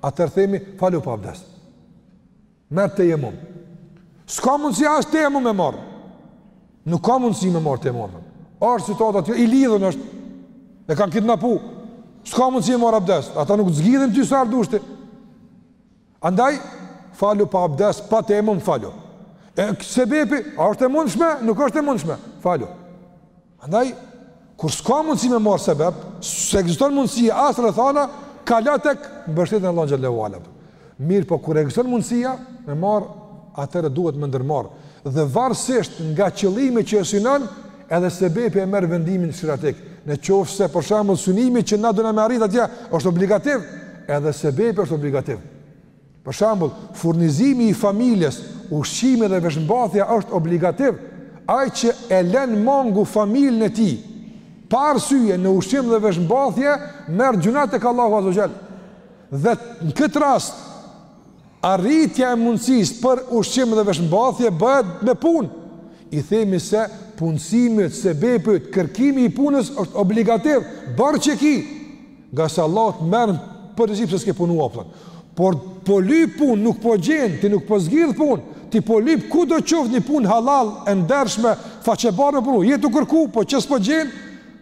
Atëherë themi, falu pa abdes. Merr tejemum. S'ka mundësi as tejemum me marrë. Nuk ka mundësi me marrë tejemum. Është situata ajo, i lidhun është. E kanë qitë në pus. S'ka mundësi me marrë abdest. Ata nuk të zgjidhin ty sa herë dush ti. Andaj, falu pa abdest, pa tejemum, falu. E këtë sebepi, a është e mundshme? Nuk është e mundshme. Falu. Andaj, kur s'ka mundësi me marrë sebep, s'ekziston mundësia as rrethana, kalo tek mbështetja në Allahun xhel-le ue ala. Mirëpo kur ekziston mundësia me marr, atëherë duhet me ndërmarr. Dhe varësisht nga qëllimi që e synon, edhe sebepi e merr vendimin sheriatik. Në qoftë se për shembull synimi që na dona me arrit atje është obligativ, edhe sebepi është obligativ. Për shembull, furnizimi i familjes, ushqimi dhe veshmbathja është obligativ, ai që e lën mangu familjen e tij pa arsye në ushqim dhe veshmbathje merr gjynah tek Allahu azze ue xhel. Dhe në këtë rast arritja e mundësisë për ushqim dhe veshmbathje bëhet me punë. I themi se punësimit, sebepit, kërkimi i punës është obligativ, borxh e ki. Ngase Allahu të merr në përgjegjësi pse s'ke punu plot. Por po lyp punë, nuk po gjen, ti nuk po zgjidh punë, ti po lyp kudo qoftë një punë halal e ndershme, faqebardhë me punu, je tu kërku, po qe s'po gjen,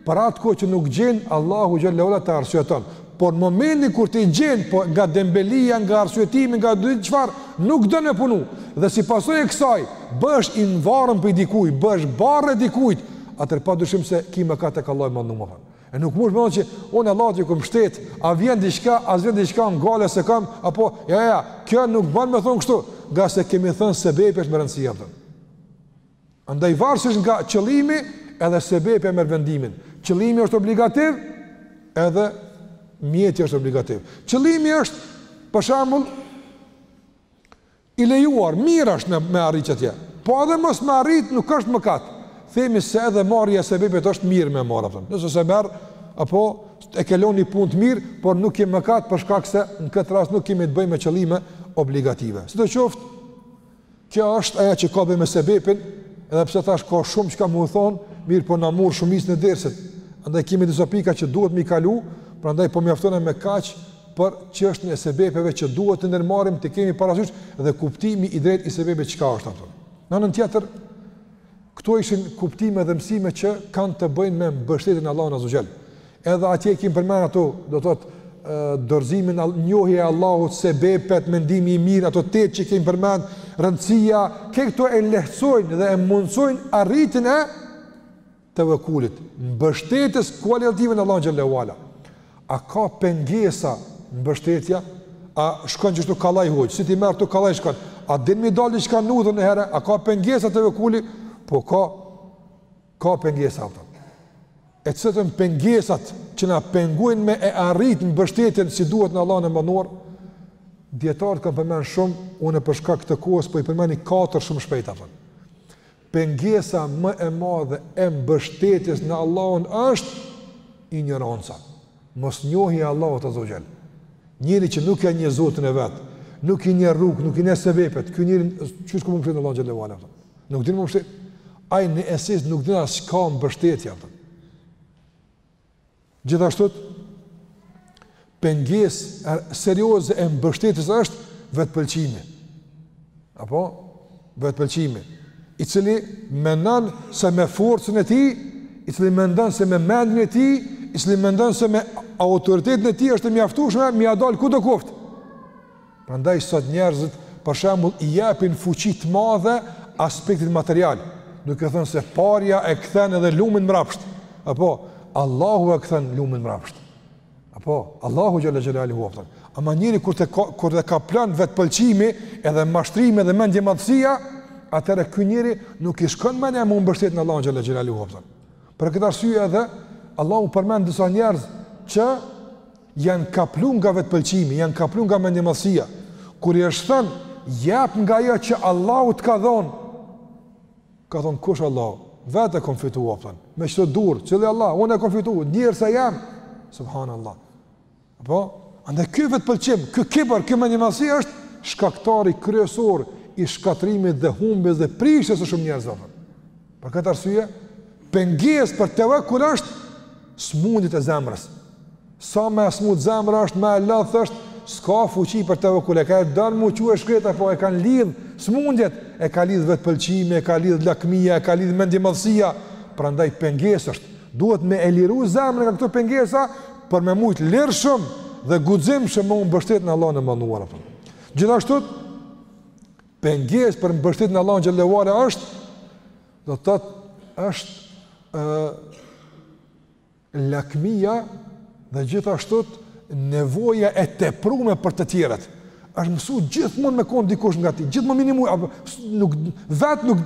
për atë kohë që nuk gjen, Allahu xhel-le ue ala të arsyeton. Por në momentin kur ti gjen, po nga dembelia, nga arsyetimi, nga s'di çfarë, nuk don me punu. Dhe si pasojë e kësaj, bëhesh i nvarun prej dikujt, bëhesh barrë e dikujt, atëherë pa dyshim se ki mëkat tek Allahu i madhnum E nuk mund me thon që unë Allahut ju kam mshtet, a vjen diçka, a s'vjen diçka gajle s'e kam, apo ja ja, kjo nuk bën me thon kështu, ngase kemi thënë sebepi është me rëndësi, a kupton. Andaj varësisht nga qëllimi, edhe sebepi merr vendimin. Qëllimi është obligativ, edhe mjeti është obligativ. Qëllimi është për shembull I lejuar, mirë është me arrit qatje, po edhe mos me arrit nuk është mëkat, themi se edhe marrja e sebepit është mirë me marr atë, nëse s'e merr, apo e ke lënë një punë të mirë, por nuk je mëkat për shkak se në këtë rast nuk kemi të bëjmë me qëllime obligative. Sidoqoftë, kjo është ajo që ka të bëjë me sebepin, edhe pse tash ka shumë çka me u thon, mirëpo na mor shumicën e dersit. Andaj kemi disa pika që duhet m'i kalu, prandaj po mjaftona me kaq për çështjen e sebepeve që duhet të ndërmarrim të kemi parasysh dhe kuptimi i drejtë i sebepit çka është, a kupton. Në anën tjetër, këto ishin kuptime dhe mësime që kanë të bëjnë me mbështetjen në Allahun azze ue xhel. Edhe atje kemi përmend ato, do të thotë dorëzimin, njohja e Allahut, sebepet, mendimi i mirë ato tetë që kemi përmend rëndësia këto e lehtësojnë dhe e mundësojnë arritjen e tevekulit, mbështetjes kualitative në Allahun xhelle ue ala. A ka pengesa mbështetja? A shkon qështu kollaj hoxh, si t'i merr ktu kollaj shkon? A din mi dal diçka në udhë najherë? A ka pengesa tevekuli? Po ka ka pengesa, a kupton. E cilat janë pengesat që na pengojnë me e arrit mbështetjen si duhet në Allahun e Madhëruar, dijetarët kanë përmend shumë, unë për shkak të kohës, po i përmendi katër shumë shpejt, a kupton. Pengesa më e madhe e mbështetjes në Allahun është injoranca, mosnjohja e Allahut azze ue xhel. Njeri që nuk e njeh Zotin e vet, nuk i njeh rrugën, nuk i njeh sebepet, ky njeri qysh ka m'u mshtet në Allahun xhelle ue ala. Nuk din m'u mbështet. Ai në esencë nuk din as çka mbështetje, a kupton. Gjithashtu pengesë serioze e mbështetjes është vetëpëlqimi. Apo vetëpëlqimi, i cili mendon se me forcën e tij, i cili mendon se me mendjen e tij, i cili mendon se me autoritetin e tij është e mjaftueshme me ia dal kudo koftë. Prandaj sot njerëzit, për shembull, i japin fuqi të madhe aspektit material, duke thënë se parja e kthen edhe lumin mbrapsht. Apo Allahu e kthen lumin mbrapsht. Apo Allahu xhelle xhelaluhu, a kupton. Ama njeri kur të ka, kur të kaplon vetëpëlqimi, edhe mashtrimi dhe mendjemadhësia, atëherë ky njeri nuk i shkon menja m'u mbështet në Allahu xhelle xhelaluhu, a kupton. Për këtë arsye edhe Allahu përmend disa njerëz që Janë kaplu nga vetëpëlqimi, janë kaplu nga mendjemadhësia. Kur i është thënë, jep nga ajo që Allahu të ka dhënë, ka thonë: kush Allahu? Vetë e kom fitu, a kupton. Me qëto durë, cili Allah, unë e kom fitu, njeri se jam. Subhanallah. Apo? Andaj ky vetëpëlqim, ky kibër, kjo mendjemadhësi është shkaktari kryesor i shkatërrimit dhe humbjes dhe prishjes së shumë njerëzve, a kupton. Për këtë arsye, pengesë për tevekul është smundjet e zemrës. Sa ma e smutë zemra është, ma e lodht është, s'ka fuqi për tevekul, e ka e ndërmu që e shkreta, po e kanë lidhë smundjet, e ka lidhë vetëpëlqimi, e ka lidhë lakmia, e ka lidhë mendjemadhësia, prandaj pengesë është. Duhet me e liru zemrën nga këto pengesa, për me mujtë lirshëm dhe guximshëm me u mbështetë në Allahun e madhnuar. Gjithashtu, Pengesë për mbështetje në Allahun xhelle ue ala është do të thotë është ë lakmia dhe gjithashtu nevoja e teprume për të tjerët. Është mësu gjithmonë me kon dikush ngat tij, gjithmonë minimum apo nuk vet nuk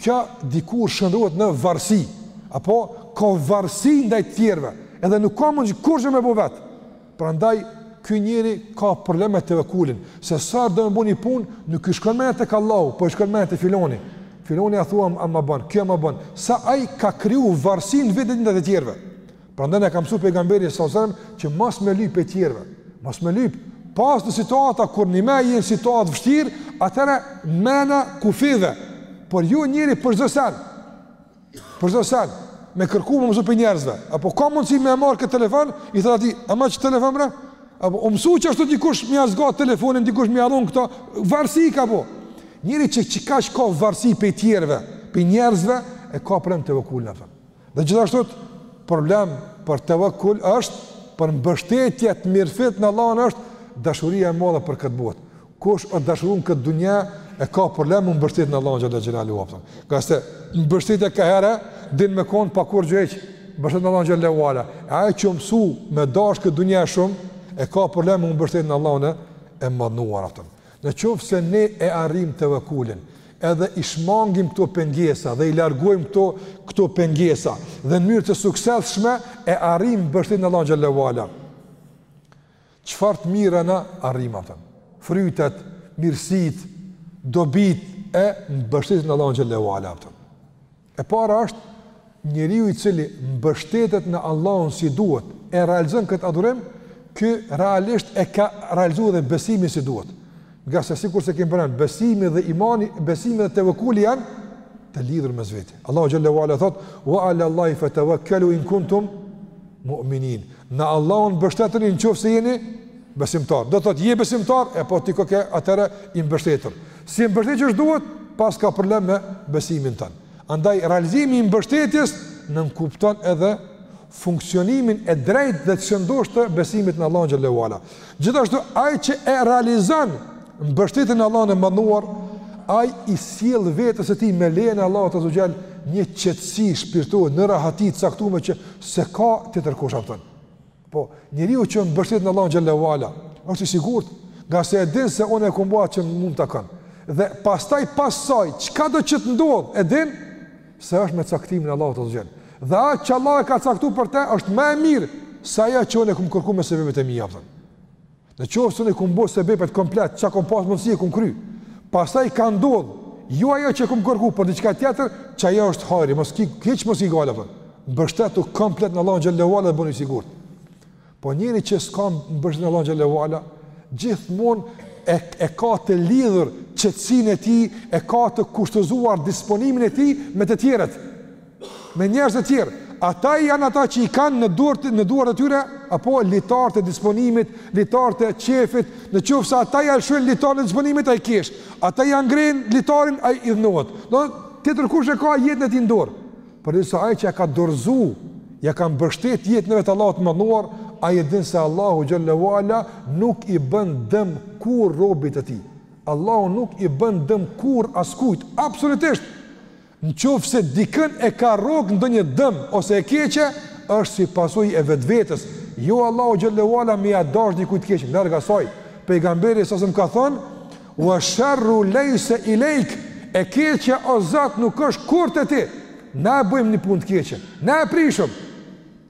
kjo dikur shndërrohet në varësi apo ka varësi ndaj të tjerëve, edhe nuk ka mundë kurrë me bo vet. Prandaj ky njeri ka problem me tevekulin, se sa herë do me bo ni punë, nuk i shkon mendja tek Allahu, po i shkon mendja te filoni. Filoni, ja thua a ma bon, kjo ma bon, sa ai ka kriju varësinë e vet ndaj të tjerëve. Prandaj na ka mësuar pejgamberi alejhi selam që mos me lyp pej tjerëve, mos me lyp pas në situata kur nime je n'situatë t'vështirë, atëherë mrena kufijve. Por jo njeri për çdo sen. Për çdo sen, me kërku me u mësu pej njerëzve, apo ka mundësi me e marrë këtë telefon, i thotë atij, ama qat telefon bre? Apo, u mësu qashtu dikush me ia zgat telefonin, dikush me ia dhon këta, varësi ka, po. Njeri që që kaq ka varësi pej tjerve, pej njerëzve, e ka problem tevekulin, a kupton. Dhe gjithashtu, problem për tevekul është, për mbështetje të mirëfilltë në Allahun është, dashuria e madhe për këtë botë. Kush është dashuru në këtë dunja e ka problem me u mbështet në Allahun xhelle xhelaluhu, a kupton. Ngase mbështetja ka herë din me kon pa kurgjë hiç, mbështet në Allahun xhelle ue ala. Ai që u mësu me dash këtë dunja shumë e ka problem me u mbështet në Allahun e madhnuar, a kupton. Në qoftë se ne e arrijm tevekulin, edhe i shmangim këto pengesa dhe i largojmë këto këto pengesa dhe në mënyrë të suksesshme e arrijm mbështetjen në Allahun xhelle ue ala. Çfarë të mira na arrijmë, a kupton? Frytet, mirësitë, dobitë e mbështetjes në Allahun xhelle ue ala. E para është njeriu i cili mbështetet në Allahun si duhet, e realizon këtë adhurim, ky realisht e ka realizu edhe besimin si duhet. Nga se sikur se kemi përmen, besimi dhe imani, besimi dhe tevekkuli janë të lidhur mes vete. Allahu xhelle ue ala thot: "Wa ala Allahi fatawakkalu in kuntum mu'minin." Në Allahun mbështetuni në qoftë se jeni besimtarë. Do thot je besimtar, e po ti ka ke atëherë i mbështetur. S'je mbështet qysh duhet, pas ka problem me besimin tënd. Andaj realizimi i mbështetjes nënkupton edhe funksionimin e drejtë dhe të shëndoshë të besimit në Allahun xhelle ue ala. Gjithashtu ai që e realizon mbështetjen në Allahun e madhëruar, ai i sjell vetes së tij me lejen e Allahut azze ue xhel një qetësi shpirtërore një rahati të caktuar që s'e ka tjetërkush, kupton. Po, njeriu që mbështet në Allahun xhelle ue ala, është i sigurt, nga se e din se unë e kum bo atë që m'u takon. Dhe pastaj pasaj, çka do që të ndodhë, e din, se është me caktimin e Allahut azze ue xhel. Dhe ajo që Allah e ka caktu për te është ma e mirë se ajo që unë e kum kërku me sebebet e mia. Në qoftë se unë i kum bo sebebet komplet, çka kum pas mundësi e kum kry. Pastaj ka ndodh, jo ajo që e kum kërku, por diçka tjetër, që ajo është hajri, mos ki, hiç mos ki gajle. Mbështetu komplet në Allahun xhelle ue ala dhe bonu i sigurt. Po njeri që s'ka mbështetje në Allahun xhelle ue ala, gjithmonë e e ka të lidhur qetësinë e tij, e ka të kushtëzuar disponimin e tij me të tjerët. Me njerëz të tjerë, ata janë ata që i kanë në duart në duart e tyre apo litarët e disponimit, litarët e qefit, në qoftë se ata ia lshojnë litarin e disponimit ai kesh. Ata ia ngrehin litarin ai hidhnohet. Do të thotë tjetërkush e ka jetën e tij në dorë. Përderisa ai që ja ka dorëzu, ja ka mbështet jetën e vet Allahut të madhëruar, ai e din se Allahu xhelle ue ala nuk i bën dëm kurrë robit të tij. Allahu nuk i bën dëm kurrë askujt, absolutisht. Në qoftë se dikën e ka rrok ndonjë dëm ose e keqe, është si pasojë e vetvetes. Jo Allahu xhelle ue ala me ja dash dikujt të keqe, larg asaj. Pejgamberi sasëm ka thonë, Ue sharru lejse ilejk, e keqja o Zot nuk është kurrë te ti. Na e bëjmë një punë të keqe, na e prishëm.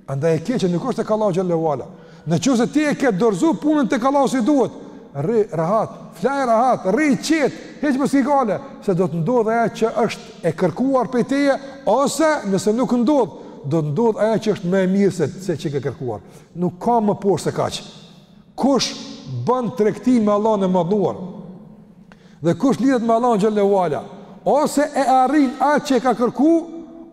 Andaj e keqja nuk është tek Allahu xhelle ue ala. Në qoftë se ti e ke dorzu punën tek Allahu si duhet. Rri rahat, flaj rahat, rri qet, hiç mos ki gajle, se do të ndodhë ajo që është e kërkuar prej teje ose nëse nuk ndodh, do të ndodhë ajo që është më e mirë se që e ke kërkuar. Nuk ka më poshtë se kaq. Kush bën tregti me Allahun e Madhëruar? Dhe kush lidhet me Allahun xhallahu ala, ose e arrin atë që ka kërku,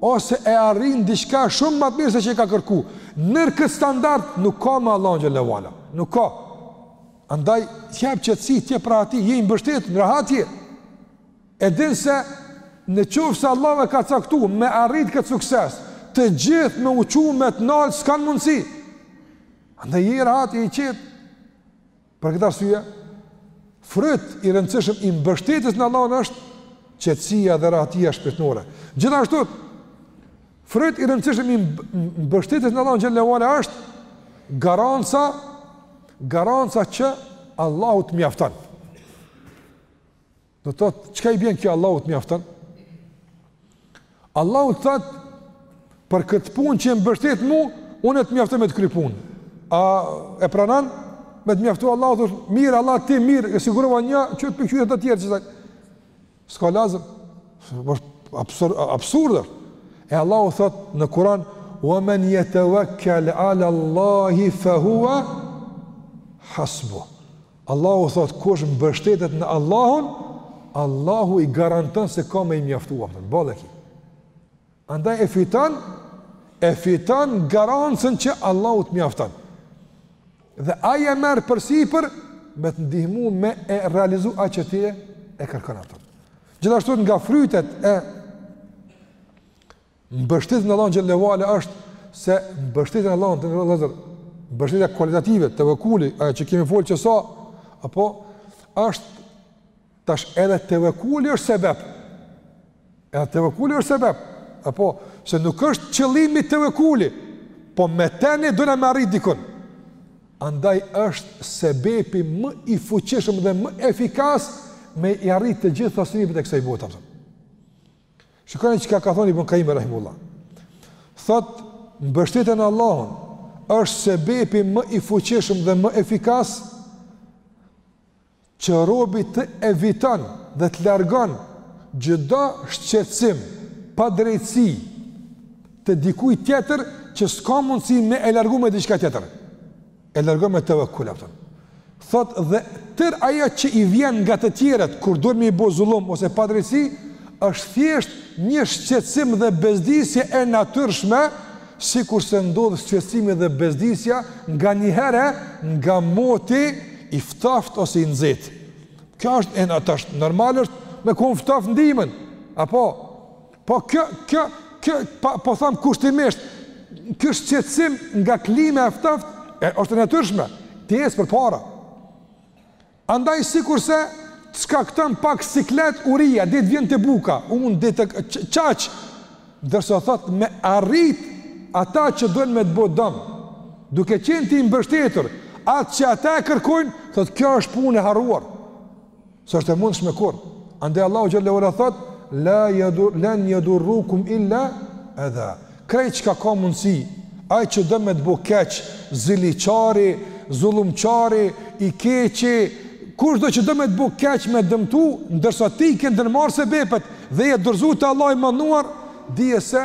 ose e arrin diçka shumë më të mirë se çka ka kërku. Nër këtë standard nuk ka me Allahun xhelle ue ala. Nuk ka. Andaj t'jep qetësi, t'jep rahati, je i mbështet, rahat je. E din se në qoftë se Allahu e ka caktuar me arrit këtë sukses, të gjithë me u çu me të nal s'kan mundësi. Andaj je i rahat, je i qetë. Për këtë arsye, fryt i rëndësishëm i mbështetjes në Allahun është qetësia dhe rahatia shpirtërore. Gjithashtu, fryt i rëndësishëm i mbështetjes në Allahun xhel-le ve ala është garanca garanca që Allahu të mjafton. Do të thotë, çka i bjen kjo Allahu të mjafton? Allahu të thot për këtë punë që m'u mbështet mu, unë të mjaftoj me të kry punë. A e pranon? Me të mjaftu Allahu thosh, mirë Allah ti mirë, e sigurova nja që të pikë të tjerë që S'ka lazëm. Është absurd absurde. E Allahu thot në Kur'an, "Wa man yatawakkal 'ala Allahi fa huwa hasbu." Allahu thotë, kush mbështetet në Allahun, Allahu i garanton se ka me i mjaftu, apo, bollëki. Andaj e fiton, e fiton garancën që Allahu të mjafton. Dhe ai e merr përsipër, me të ndihmu me e realizu a që ti e kërkon apo. Gjithashtu nga frytet e Mbështetjes në Allahun xhel-le ve ala është se mbështetja në Allahun të ndërlozë. Mbështetja kualitative tevekuli, ajo që kemi folë që sa, apo është tash edhe tevekuli është sebep. Edhe tevekuli është sebep. Apo, se nuk është qëllimi tevekuli, po me teni dona me arrit dikun. Andaj është sebepi më i fuqishëm dhe më efikas me i arrit të gjithë hasenatet e kësaj botë. Apo. Shikoni çka ka thënë Ibn Kajimi rahimehullah. Thot mbështetja në Allahun është sebepi më i fuqishëm dhe më efikas që robi të eviton dhe të largon çdo shqetësim padrejtësi të dikujt tjetër që s'ka mundësi me e largu me diçka tjetër. e largon me tevekkul apo. Thot dhe tërë ajo që i vjen nga të tjerët kur dun me i bë zullum ose padrejtësi, është thjesht një shqetësim dhe bezdisje e natyrshme, sikurse ndodh shqetësimi dhe bezdisja nganjëherë nga moti i ftoft ose i nxehtë. Kjo është e natyrshme, normal është me kon ftoft n'dimën. Apo Po kjo, kjo, kjo, pa, po thom kushtimisht, kjo shqetsim nga klima e ftoftë, e është e natyrshme, ti ec përpara. Andaj sikurse, të shkakton pak siklet uria, deri të vjen te buka, unë dhe të qaqë, ndërsa thot me arrit ata që dojnë me të bo dëm, duke qenë ti mbështetur, atë që ata e kërkojnë, thot kjo është punë e harruar. S'është e mundshme kurrë. Andaj Allahu xhel-le ue ala thot la yadur lan yadurrukum illa adha. Krejt çka ka mundsi, ai që do me të bo keq, ziliqari, zullumqari, i keqi, kushdo që do me të bo keq me dëmtu, ndërsa ti ke ndërmarrë sebepet dhe je dorëzu te Allahu i madhëruar, dije se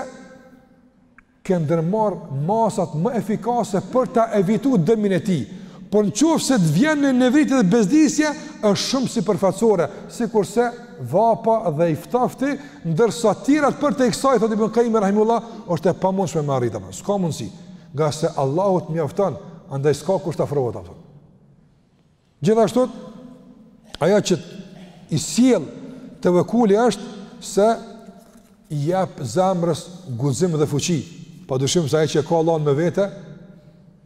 ke ndërmarrë masat më efikase për ta evitu dëmin e tij, por në qoftë se të vjen një neveritje dhe bezdisje, është shumë sipërfaqësore, sikurse vapa dhe i ftofti, ndërsa të tjerat përtej kësaj, thotë Ibn Kajimi, rahimullah, është e pamundshme me arrit, apo, s'ka mundësi, nga se Allahu të mjafton, andaj s'ka kush të afrohet, kupton. Gjithashtu, ajo që i sjell tevekuli është se i jap zemrës guxim dhe fuqi. Pa dyshim se ai që e ka Allahun me vete,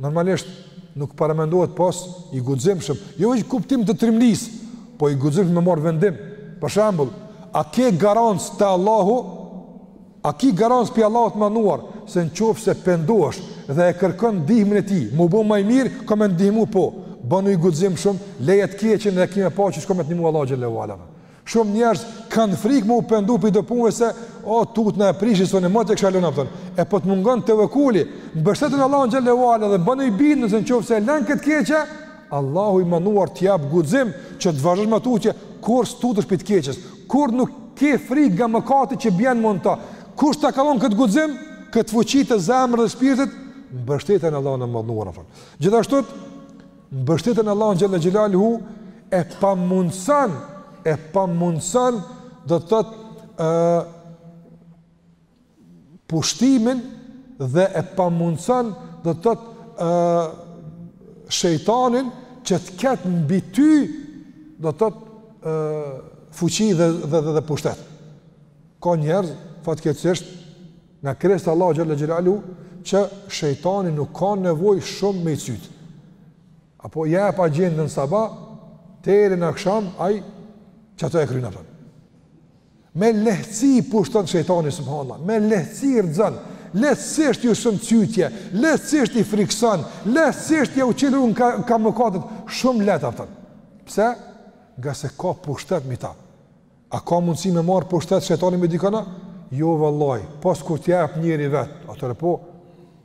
normalisht nuk paramendohet pos i guximshëm, jo veç kuptim të trimlisë, po i guximshëm me marr vendim. Për shembull, a ke garancë te Allahu A ki garancë pi Allahut të madhëruar se në qoftë se pendohesh dhe e kërkon ndihmën e Tij, mu bo ma i mirë, ka me të ndihmu po, banu i guximshëm, leje të keqen dhe ki me pa qysh ka me të ndihmu Allahu xhel-le ue ala. Shumë njerëz kanë frikë mu pendu pi do punëve se o tutna e prishi se unë moti e kisha lon, kupton. E po të mungon tevekuli, mbështetu në Allahun xhel-le ue ala dhe banu i bindun se në qoftë se e lën këtë keqe, Allahu i madhëruar të jap guxim që të vazhdosh ma tutje, kur s'tutesh pi të keqes, kur nuk ke frikë nga mëkatet që bjen mund ta. Kush ta ka dhon këtë guxim, këtë fuqi të zemrës dhe shpirtit, mbështetja në Allahun e madhëruar, kupton. Gjithashtu mbështetja në Allahun xhel-le xhelaluhu e pamundëson, e pamundëson do të thotë ë pushtimin dhe e pamundëson do të thotë ë shejtanin që të ketë mbi ty do të thotë ë fuqi dhe dhe dhe, dhe pushtet. Ka njerëz fatkeqësisht nga krijesat e Allahut xhel-le xhelaluhu që shejtani nuk ka nevojë shumë me i cyt. Apo ja jep agjendën sabah, deri në aksham ai qato e kryen, kupton. Me lehtësi i pushton shejtani subhanallah, me lehtësi i rrxon, lehtësisht ju shtin cytje, lehtësisht i frikëson, lehtësisht jau çel rrugën kah mëkatet, shumë lehtë, kupton. Pse? Nga se ka pushtet mbi ta. A ka mundësi me marr pushtet shejtani me dikona? Jo vallahi, pos kur t'ia jap njeri vet, atëherë po.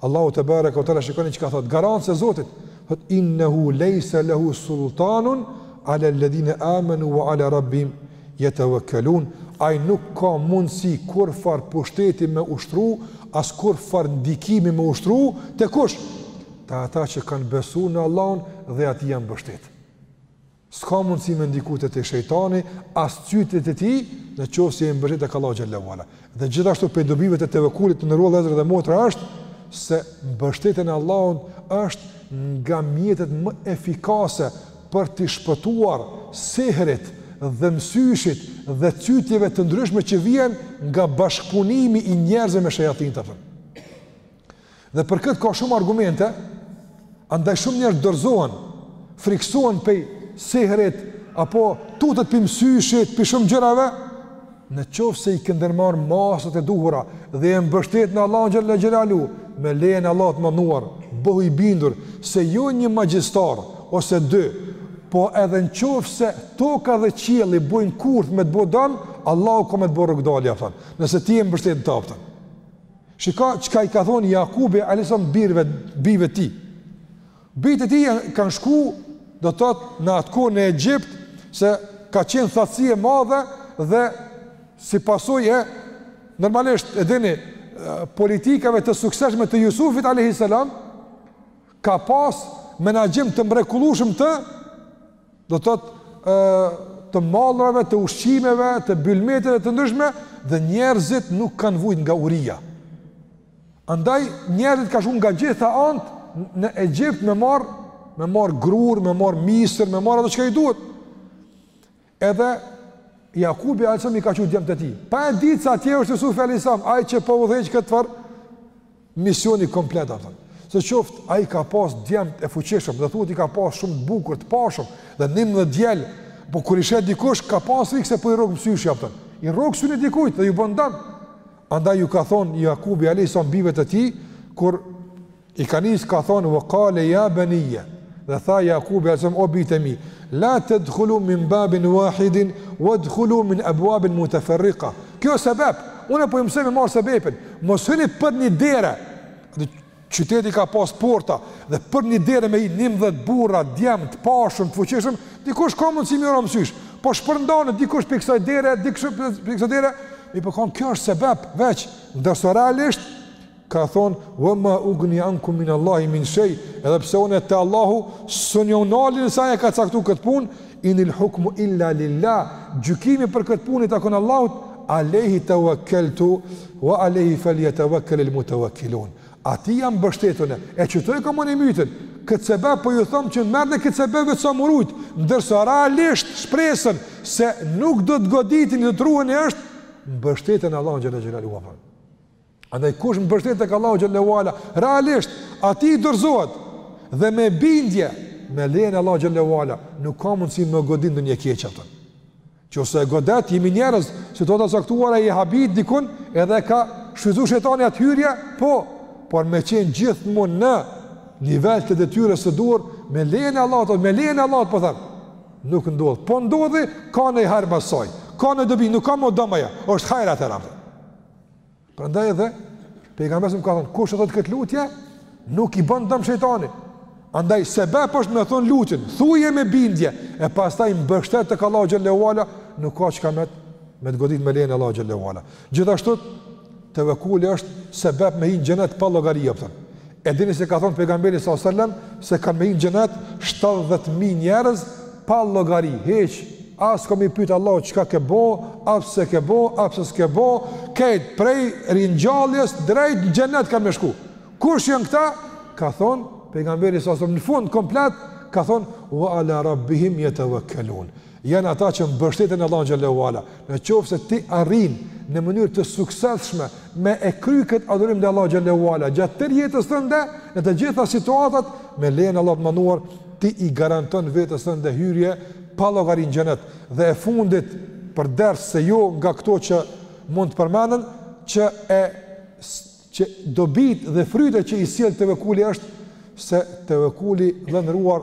Allahu tebareke ue teala shikoni çka thot garancë e Zotit thot innehu lejse lehu sultanun ale ledhine amenu wa ale rabbihim jetevekkelun ai nuk ka mundësi kurrfarë pushteti me ushtru as kurrfarë ndikimi me ushtru te kush te ata që kanë besu në Allahun dhe Atij i janë mbështet S'ka mundësi me ndiku te ti shejtani, as cytjet e tij, në qoftë se je mbështet tek Allahu xhalla wa ala. Dhe gjithashtu prej dobive të tevekulit të nderuar vëllezër dhe motra është se mbështetja në Allahun është nga mjetet më efikase për t'i shpëtuar sihrit dhe mësyshit dhe cytjeve të ndryshme që vijnë nga bashkëpunimi i njerëzve me shejatinët atë. Dhe për këtë ka shumë argumente, andaj shumë njerëz dorëzohen, frikësohen pej sihrit apo tutet pi mësyshit, pi shumë gjërave, në qoftë se i ke ndërmarr masat e duhura dhe je mbështet në Allahu xhalla xhelalu, me lejen e Allahut të madhëruar, bëhu i bindur se jo një magjistar ose dy, po edhe në qoftë se toka dhe qielli bojnë kurth me të bo dam, Allahu ka me të bo rrugëdalje, kupton, nëse ti je mbështet në ta, kupton. Shika çka i ka thonë Jakubi alayhis salam bijve, bijve të tij. Bijtë e tij kanë shku, do të thotë në atë kohë në Egjipt, se ka qenë thatësi e madhe dhe si pasojë e normalisht e dini politikave të suksesshme të Jusufit alayhis salam ka pas menaxhim të mrekullueshëm të Do të thotë ë të mallrave, të ushqimeve, të bylmeteve të ndryshme dhe njerëzit nuk kanë vujt nga uria. Andaj njerëzit kanë shku nga gjitha anët në Egjipt me marr me marr grur, me marr misër, me marr ato çka i duhet. Edhe Jakubi alayhis salam i ka çu djemtë e tij. Pa e ditë se atje është Jusufi alayhis salam, ai që po udhëheq këtë farë Misioni komplet, kupton. Se qoftë ai ka pas djemtë e fuqishëm dhe thuhet i ka pas shumë të bukur të pashëm dhe 11 djel, po kur i sheh dikush ka pas frikë se po i rrok mësyshi, kupton. I rrok syni i dikujt dhe ju bën dëm. Andaj ju ka thon Jakubi alayhis salam bijve të tij kur i ka nis ka thon wa qale ya baniya. Dhe tha Jakubi alayhis salam o bijtë e mi, la tadkhulu min babin wahidin wadkhulu min abwabin mutafarriqa. Kjo është sebep. Unë po ju mësoj me marr sebepin. Mos hyni pej një dere. Dhe qyteti ka pas porta dhe pej një dere me hy 11 burra, djem të pashëm, të fuqishëm, dikush ka mundësi me i ra mësysh. Po shpërndanë dikush pi kësaj dere, dikush pi kësaj dere. Mi po kanë kjo është sebep veç ndërsa realisht Ka thonë, Wa ma ugni ankum min Allahi min shej, edhe pse une te Allahu, s'un jau nal nëse Ai e ka caktuar këtë punë, inil hukmu illa lillah, gjykimi për këtë punë i takon Allahut, alejhi tawakkaltu, wa alejhi falyatawakkalil mutawakkilun. Atij jam mbështet une, e qëtu e kam une ymytin, këtë sebep po ju them që merrni këtë sebep veç sa m'u rujt, ndërsa realisht shpresën se nuk do të goditeni, do të ruheni është mbështetja në Allahun xhalla xhelaluhu. Andaj kush mbështet tek Allahu xhallahu ala, realisht atij i dorëzohet dhe me bindje me lejen e Allahut xhallahu ala, nuk ka mundësi me godit ndonjë e keqe atë. Qoftë se e godet jemi njerëz, situata të caktuara e habit dikun, edhe ka shfrytzuar shejtani atë hyrje, po, por me qenë gjithmonë në nivel të detyrës së duhur, me lejen e Allahut, me lejen e Allahut po them. Nuk ndodh. Po ndodhi, ka ndonjë hajr mbas saj. Ka ndonjë dobi, nuk ka ma dam ajo. Është hajr ajo të raftë. Prandaj edhe pejgamberi ka thënë kush e thotë këtë lutje, nuk i bën dëm shejtani. Andaj sebep është me thon lutjen, thuje me bindje e pastaj mbështet tek Allahu xhallahu ala, nuk ka çka me t' me të godit me lejen e Allahut xhallahu ala. Gjithashtu tevekuli është sebep me hi n'xhenet pa llogari apo. E dini se ka thënë pejgamberi sa selam se kanë me hi në xhenet 70000 njerëz pa llogari, hiç, as ka me i pyt Allahu çka ke bo, as pse ke bo, as pse s'ke bo, krejt prej ringjalljes drejt në xhenet kanë me shku. Kush janë këta? Ka thënë pejgamberi sa selam në fund komplet ka thënë wa ala rabbihim yatawakkalun. Janë ata që mbështeten në Allahun xhallahu ala. Në qoftë se ti arrin në mënyrë të suksesshme me e kry këtë adhurim të Allahut xhallahu ala gjatë tërë jetës tënde, në të gjitha situatat me lejen e Allahut të madhëruar, ti i garanton vetes tënde hyrje pa llogari n'xhenet. Dhe e fundit për ders se jo nga këto që mund të përmenden që e Që dobitë dhe frytet që i sjell tevekuli është se tevekuli të nderuar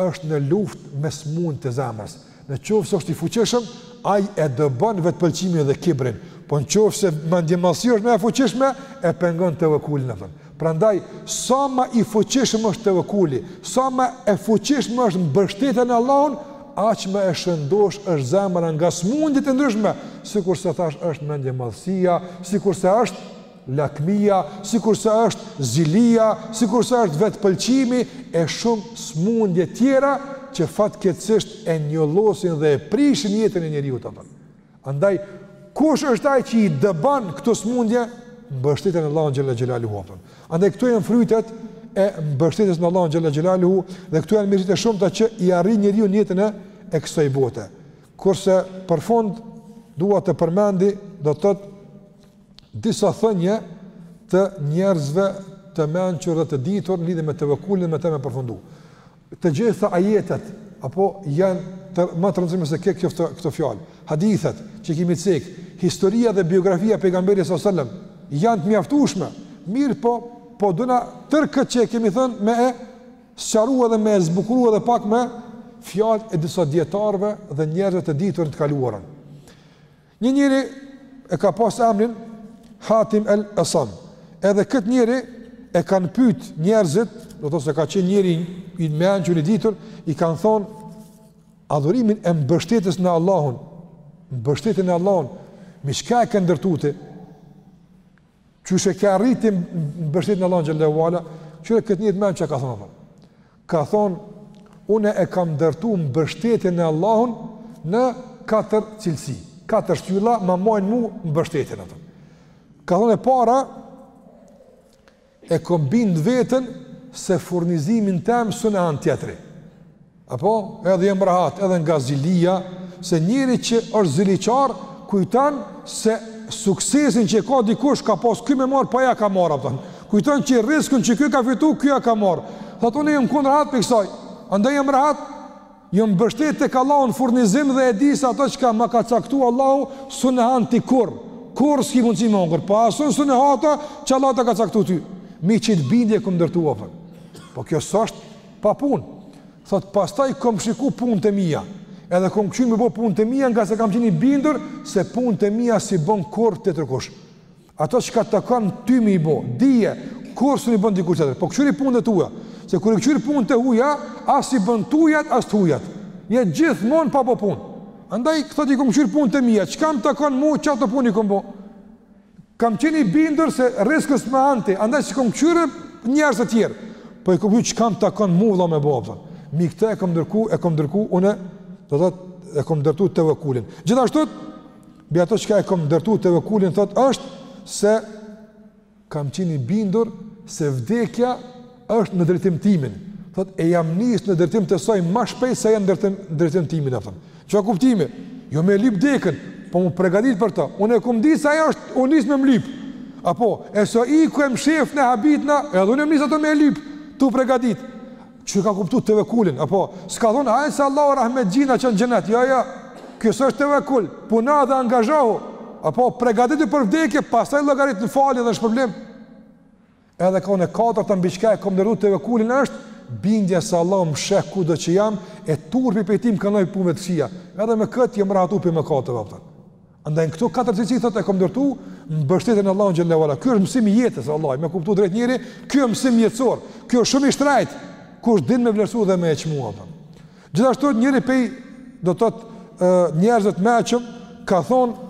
është në luftë me smundjet e zemrës. Në qoftë se është i fuqishëm, ai e dëbon vetëpëlqimin dhe kibrin, po në qoftë se mendjemadhësia është më e fuqishme, e pengon tevekulin atëherë. Prandaj, sa më i fuqishëm është tevekuli, sa më e fuqishme është mbështetja në Allahun, aq më e shëndoshë është zemra nga sëmundjet e ndryshme, sikurse thash është mendjemadhësia, sikurse është lakmia, sikurse është zilia, sikurse është vetëpëlqimi e shumë sëmundje tjera që fatkeqësisht e njollosin dhe e prishin jetën e njeriut. Andaj, kush është ai që i dëbon këto sëmundje, mbështetja në Allahun xhele xhelaluhu po. Andaj, këto janë frytet e mbështetjes në Allahun xhele xhelaluhu dhe këto janë mirësitë e shumta që i arrin njeriu në jetën e kësaj bote. Kurse, për fund, dua të përmendi, do të thotë, disa thënje të njerëzve të mençur dhe të ditur në lidhje me tevekulin e me të me përfundu. Të gjitha ajetet, apo janë më të rëndësishme se ke kjo, këto fjalë. Hadithet, që i kemi cek, historia dhe biografia e pejgamberit sa selam, janë të mjaftushme, mirëpo, po dona tërë këtë që e kemi thënë me e sqaru edhe me e zbukuru edhe pak me fjalët e disa dijetarëve dhe njerëzve të ditur në të kaluarën. Një njeri e ka pas emrin Hatim el Esan. Edhe këtë njeri e kanë pyet njerëzit, do të thotë se ka qenë njeri i mençur i ditur, i kanë thonë adhurimin e mbështetjes në Allahun, mbështetjen në Allahun, mi çka e ke ndërtu ti? Qysh e ke arrit mbështetjen në Allahun xhele ue ala, qysh e ke ti. Njet veni çka ka thonë, a pton. Ka thonë, une e kam ndërtu mbështetjen në Allahun në katër cilësi. Katër shtylla ma majnë mu mbështetjen, a pton. Ka thonë e para, e kom bindë veten se furnizimin tem sun e han tjetri. A po, edhe jam rahat, edhe nga zilia, se njeri që është ziliqar, kujton se suksesin që e ka dikush, ka pas ky me marrë, po ja ka marrë, a pton. Kujton që rriskun që ky ka fitu, ky ja ka marrë. Thot, unë jam kënë rahat pej kësaj, andaj jam rahat, jam mbështet tek Allahu n'furnizim dhe e di se ato çka ma ka caktu Allahu, sun e han ti kurrë, kurrë s'ki mundësi me ongër, po as un sun e ha ata që Allahu të ka caktu ty. Mi qit bindje kom ndërtu, a pton. Po kjo s'është, Pa punë. Thotë, pastaj kom shiku punët e mija, edhe kom këqyr mi bo punët e mija nga se kam qen i bindur se punët e mija s'i bon kurr tjetërkush. Ato çka t'takon ty mi bo, dije, kurr sun i bon dikush tjetër, po këqyri punët e tuja, se kur i këqyri punët e huja, as i bon tujat, as të hujat. Jet gjithmonë pa bo punë. Andaj, thotë, i kom këqyr punët e mija, çka m'takon mu, qato punë i kom bo? Kam qenë i bindur se rriskun s'ma han ti, andaj s'i kam kqyr njerëz të tjerë. Po i kom kqyr çka më takon mua vlla me bo, a pton. Mi këtë e kam ndërku, e kam ndërku unë, do të thotë e kam ndërtu tevekulin. Gjithashtu, mbi ato çka e kam ndërtu tevekulin, thotë është se kam qenë i bindur se vdekja Është në drejtim timin, thot u jam nis në drejtim të saj ma shpejt se ajo n'drejtim, drejtim timin a pton. Ça o kuptimi? Jo me lip dekën, po m'u përgatit për të. Unë e kum di se ajo është u nis me m'lip. Apo e s'o i ku e m'shef, n'ahiret na, edhe unë jam nis ato me lip, tu përgatit. Qy ka kuptu tevekulin, apo s'ka thon ai se Allahu rahmetxhi na çon xhenet. Jo, jo. Kjo s'është tevekul, puno dhe angazhohu. Apo përgatitu për vdekje, pastaj llogarit në falje dhe n'shpërblim. Edhe ka thonë e katërta mbi çka e kom ndërtu tevekulin është, bindja se Allahu më sheh kudo që jam, e turpi prej tij më ka ndal prej punëve të këqija, edhe me këtë jam rrahatu prej mëkateve, a pton. Andaj në këto katër cilësi thotë e kom ndërtu, mbështetjen n'Allahun xhele ue ala. Ky është mësim i jetës, vallah, me kuptu drejt njeri, ky është mësim jetësor. Ky është shumë i shtrajt. Kush din me vlerësu dhe me e çmu a pton. Gjithashtu njëri pej do të thotë njerëzve t'mençëm ka thonë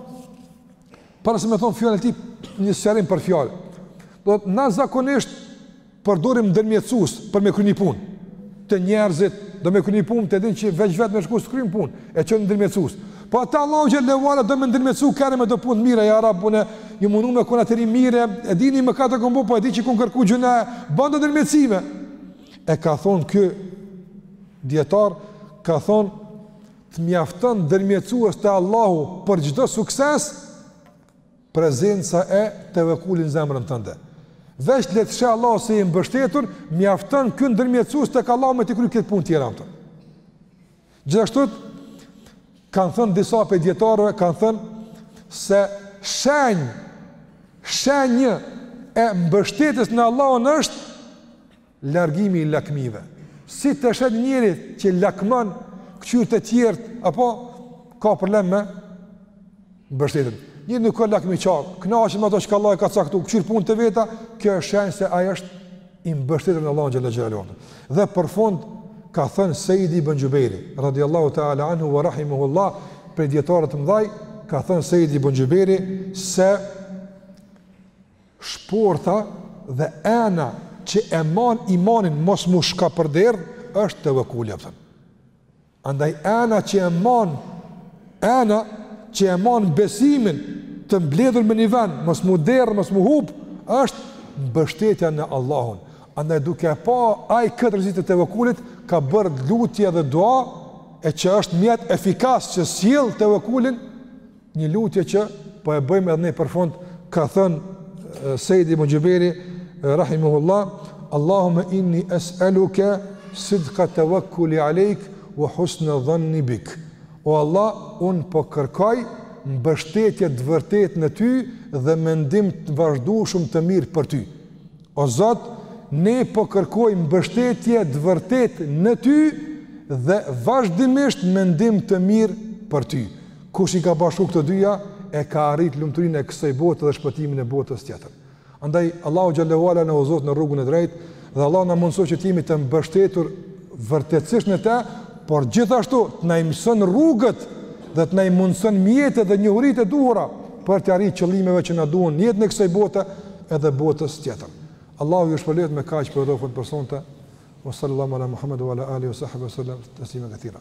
para se me thonë fjalën e tij, një sqarim për fjallë, dmth na zakonisht përdorim ndërmjetësues për me kry një punë, te njerëzit, do me kry një punë, ti e din që veç vetë me shku s'kryn punë, e gjen një ndërmjetësues. Po ata Allahu xhele ve ala do me ndërmjetësu herë me do punë të mira, ja Rabbuna, jam mundu me kon njeri i mirë, e di mëkate kam bo, po e di që kam kërku gjynahe, bon ndërmjetësime. E ka thonë ky dijetar, ka thonë, të mjafton ndërmjetësues te Allahu për çdo sukses prezenca e tevekulit n'zemrën tënde. Veç le të t'sheh Allahu se je i mbështetur, mjafton ky ndërmjetësues tek Allahu me t'i kry krejt punët tjera. Po. Gjithashtu, kanë thënë disa prej dijetarëve, kanë thënë se shenjë, shenjë e mbështetës në Allahun është largimi i lakmive. Si të sheh njeri që lakmon, këqyr te tjerët, ai po ka problem me mbështetjen. Njeri nuk ka lakmi çare, kënaqet me ato që ia ka Allahu caktu, këqyr punët e veta, kjo është shenjë se ai është i mbështetur n'Allahun xhele xhelaluhu. Dhe për fund, ka thënë Seid ibn Xhubejri, radiallahu ta'ala anhu wa rahimehu Allah, prej dijetarëve t'mdhaj, ka thënë Seid ibn Xhubejri, se Shporta dhe ena që e man imanin mos mu shkapërderdh është tevekuli po thotë. Andaj ena që e man ena që e man besimin të mbledhur me një vend, mos mu derdh, mos mu hup, është mbështetja në Allahun. Andaj duke e pa ai këtë rëndësi të tevekulit ka bërë lutje dhe dua e që është mjet efikas që sjell tevekulin Një lutje që po e bëjmë edhe ne për fund, ka thënë Seid Ibn Xhubejri, Rahimehullah, Allahume inni es'eluke sidka tevekkuli alejke ve husne dhanni bik. O Allah, unë po kërkoj mbështetje të vërtetë në ty dhe mendim të vazhdueshëm të mirë për ty. O Zot, ne po kërkojmë mbështetje të vërtetë në ty dhe vazhdimisht mendim të mirë për ty. Kush i ka bashku këto dyja, e ka arrit lumturinë e kësaj bote dhe shpëtimin e botës tjetër. Andaj, Allahu Xhele ve Ala na udhëzoftë në rrugën e drejtë, dhe Allahu na mundësoftë që t'jemi të mbështetur vërtetësisht në te, por gjithashtu të na i mëson rrugët dhe të na i mëson mjetet dhe njohuritë e duhura për t'i arrit qëllimeve që na duhen n'jetën e kësaj bote edhe botës tjetër. Allahu ju shpërbleftë me kaq po e përfundojmë për sonte, wa sallallahu ala Muhammed wa ala alihi, wa sahbihi, wa sallam, teslimen kethira.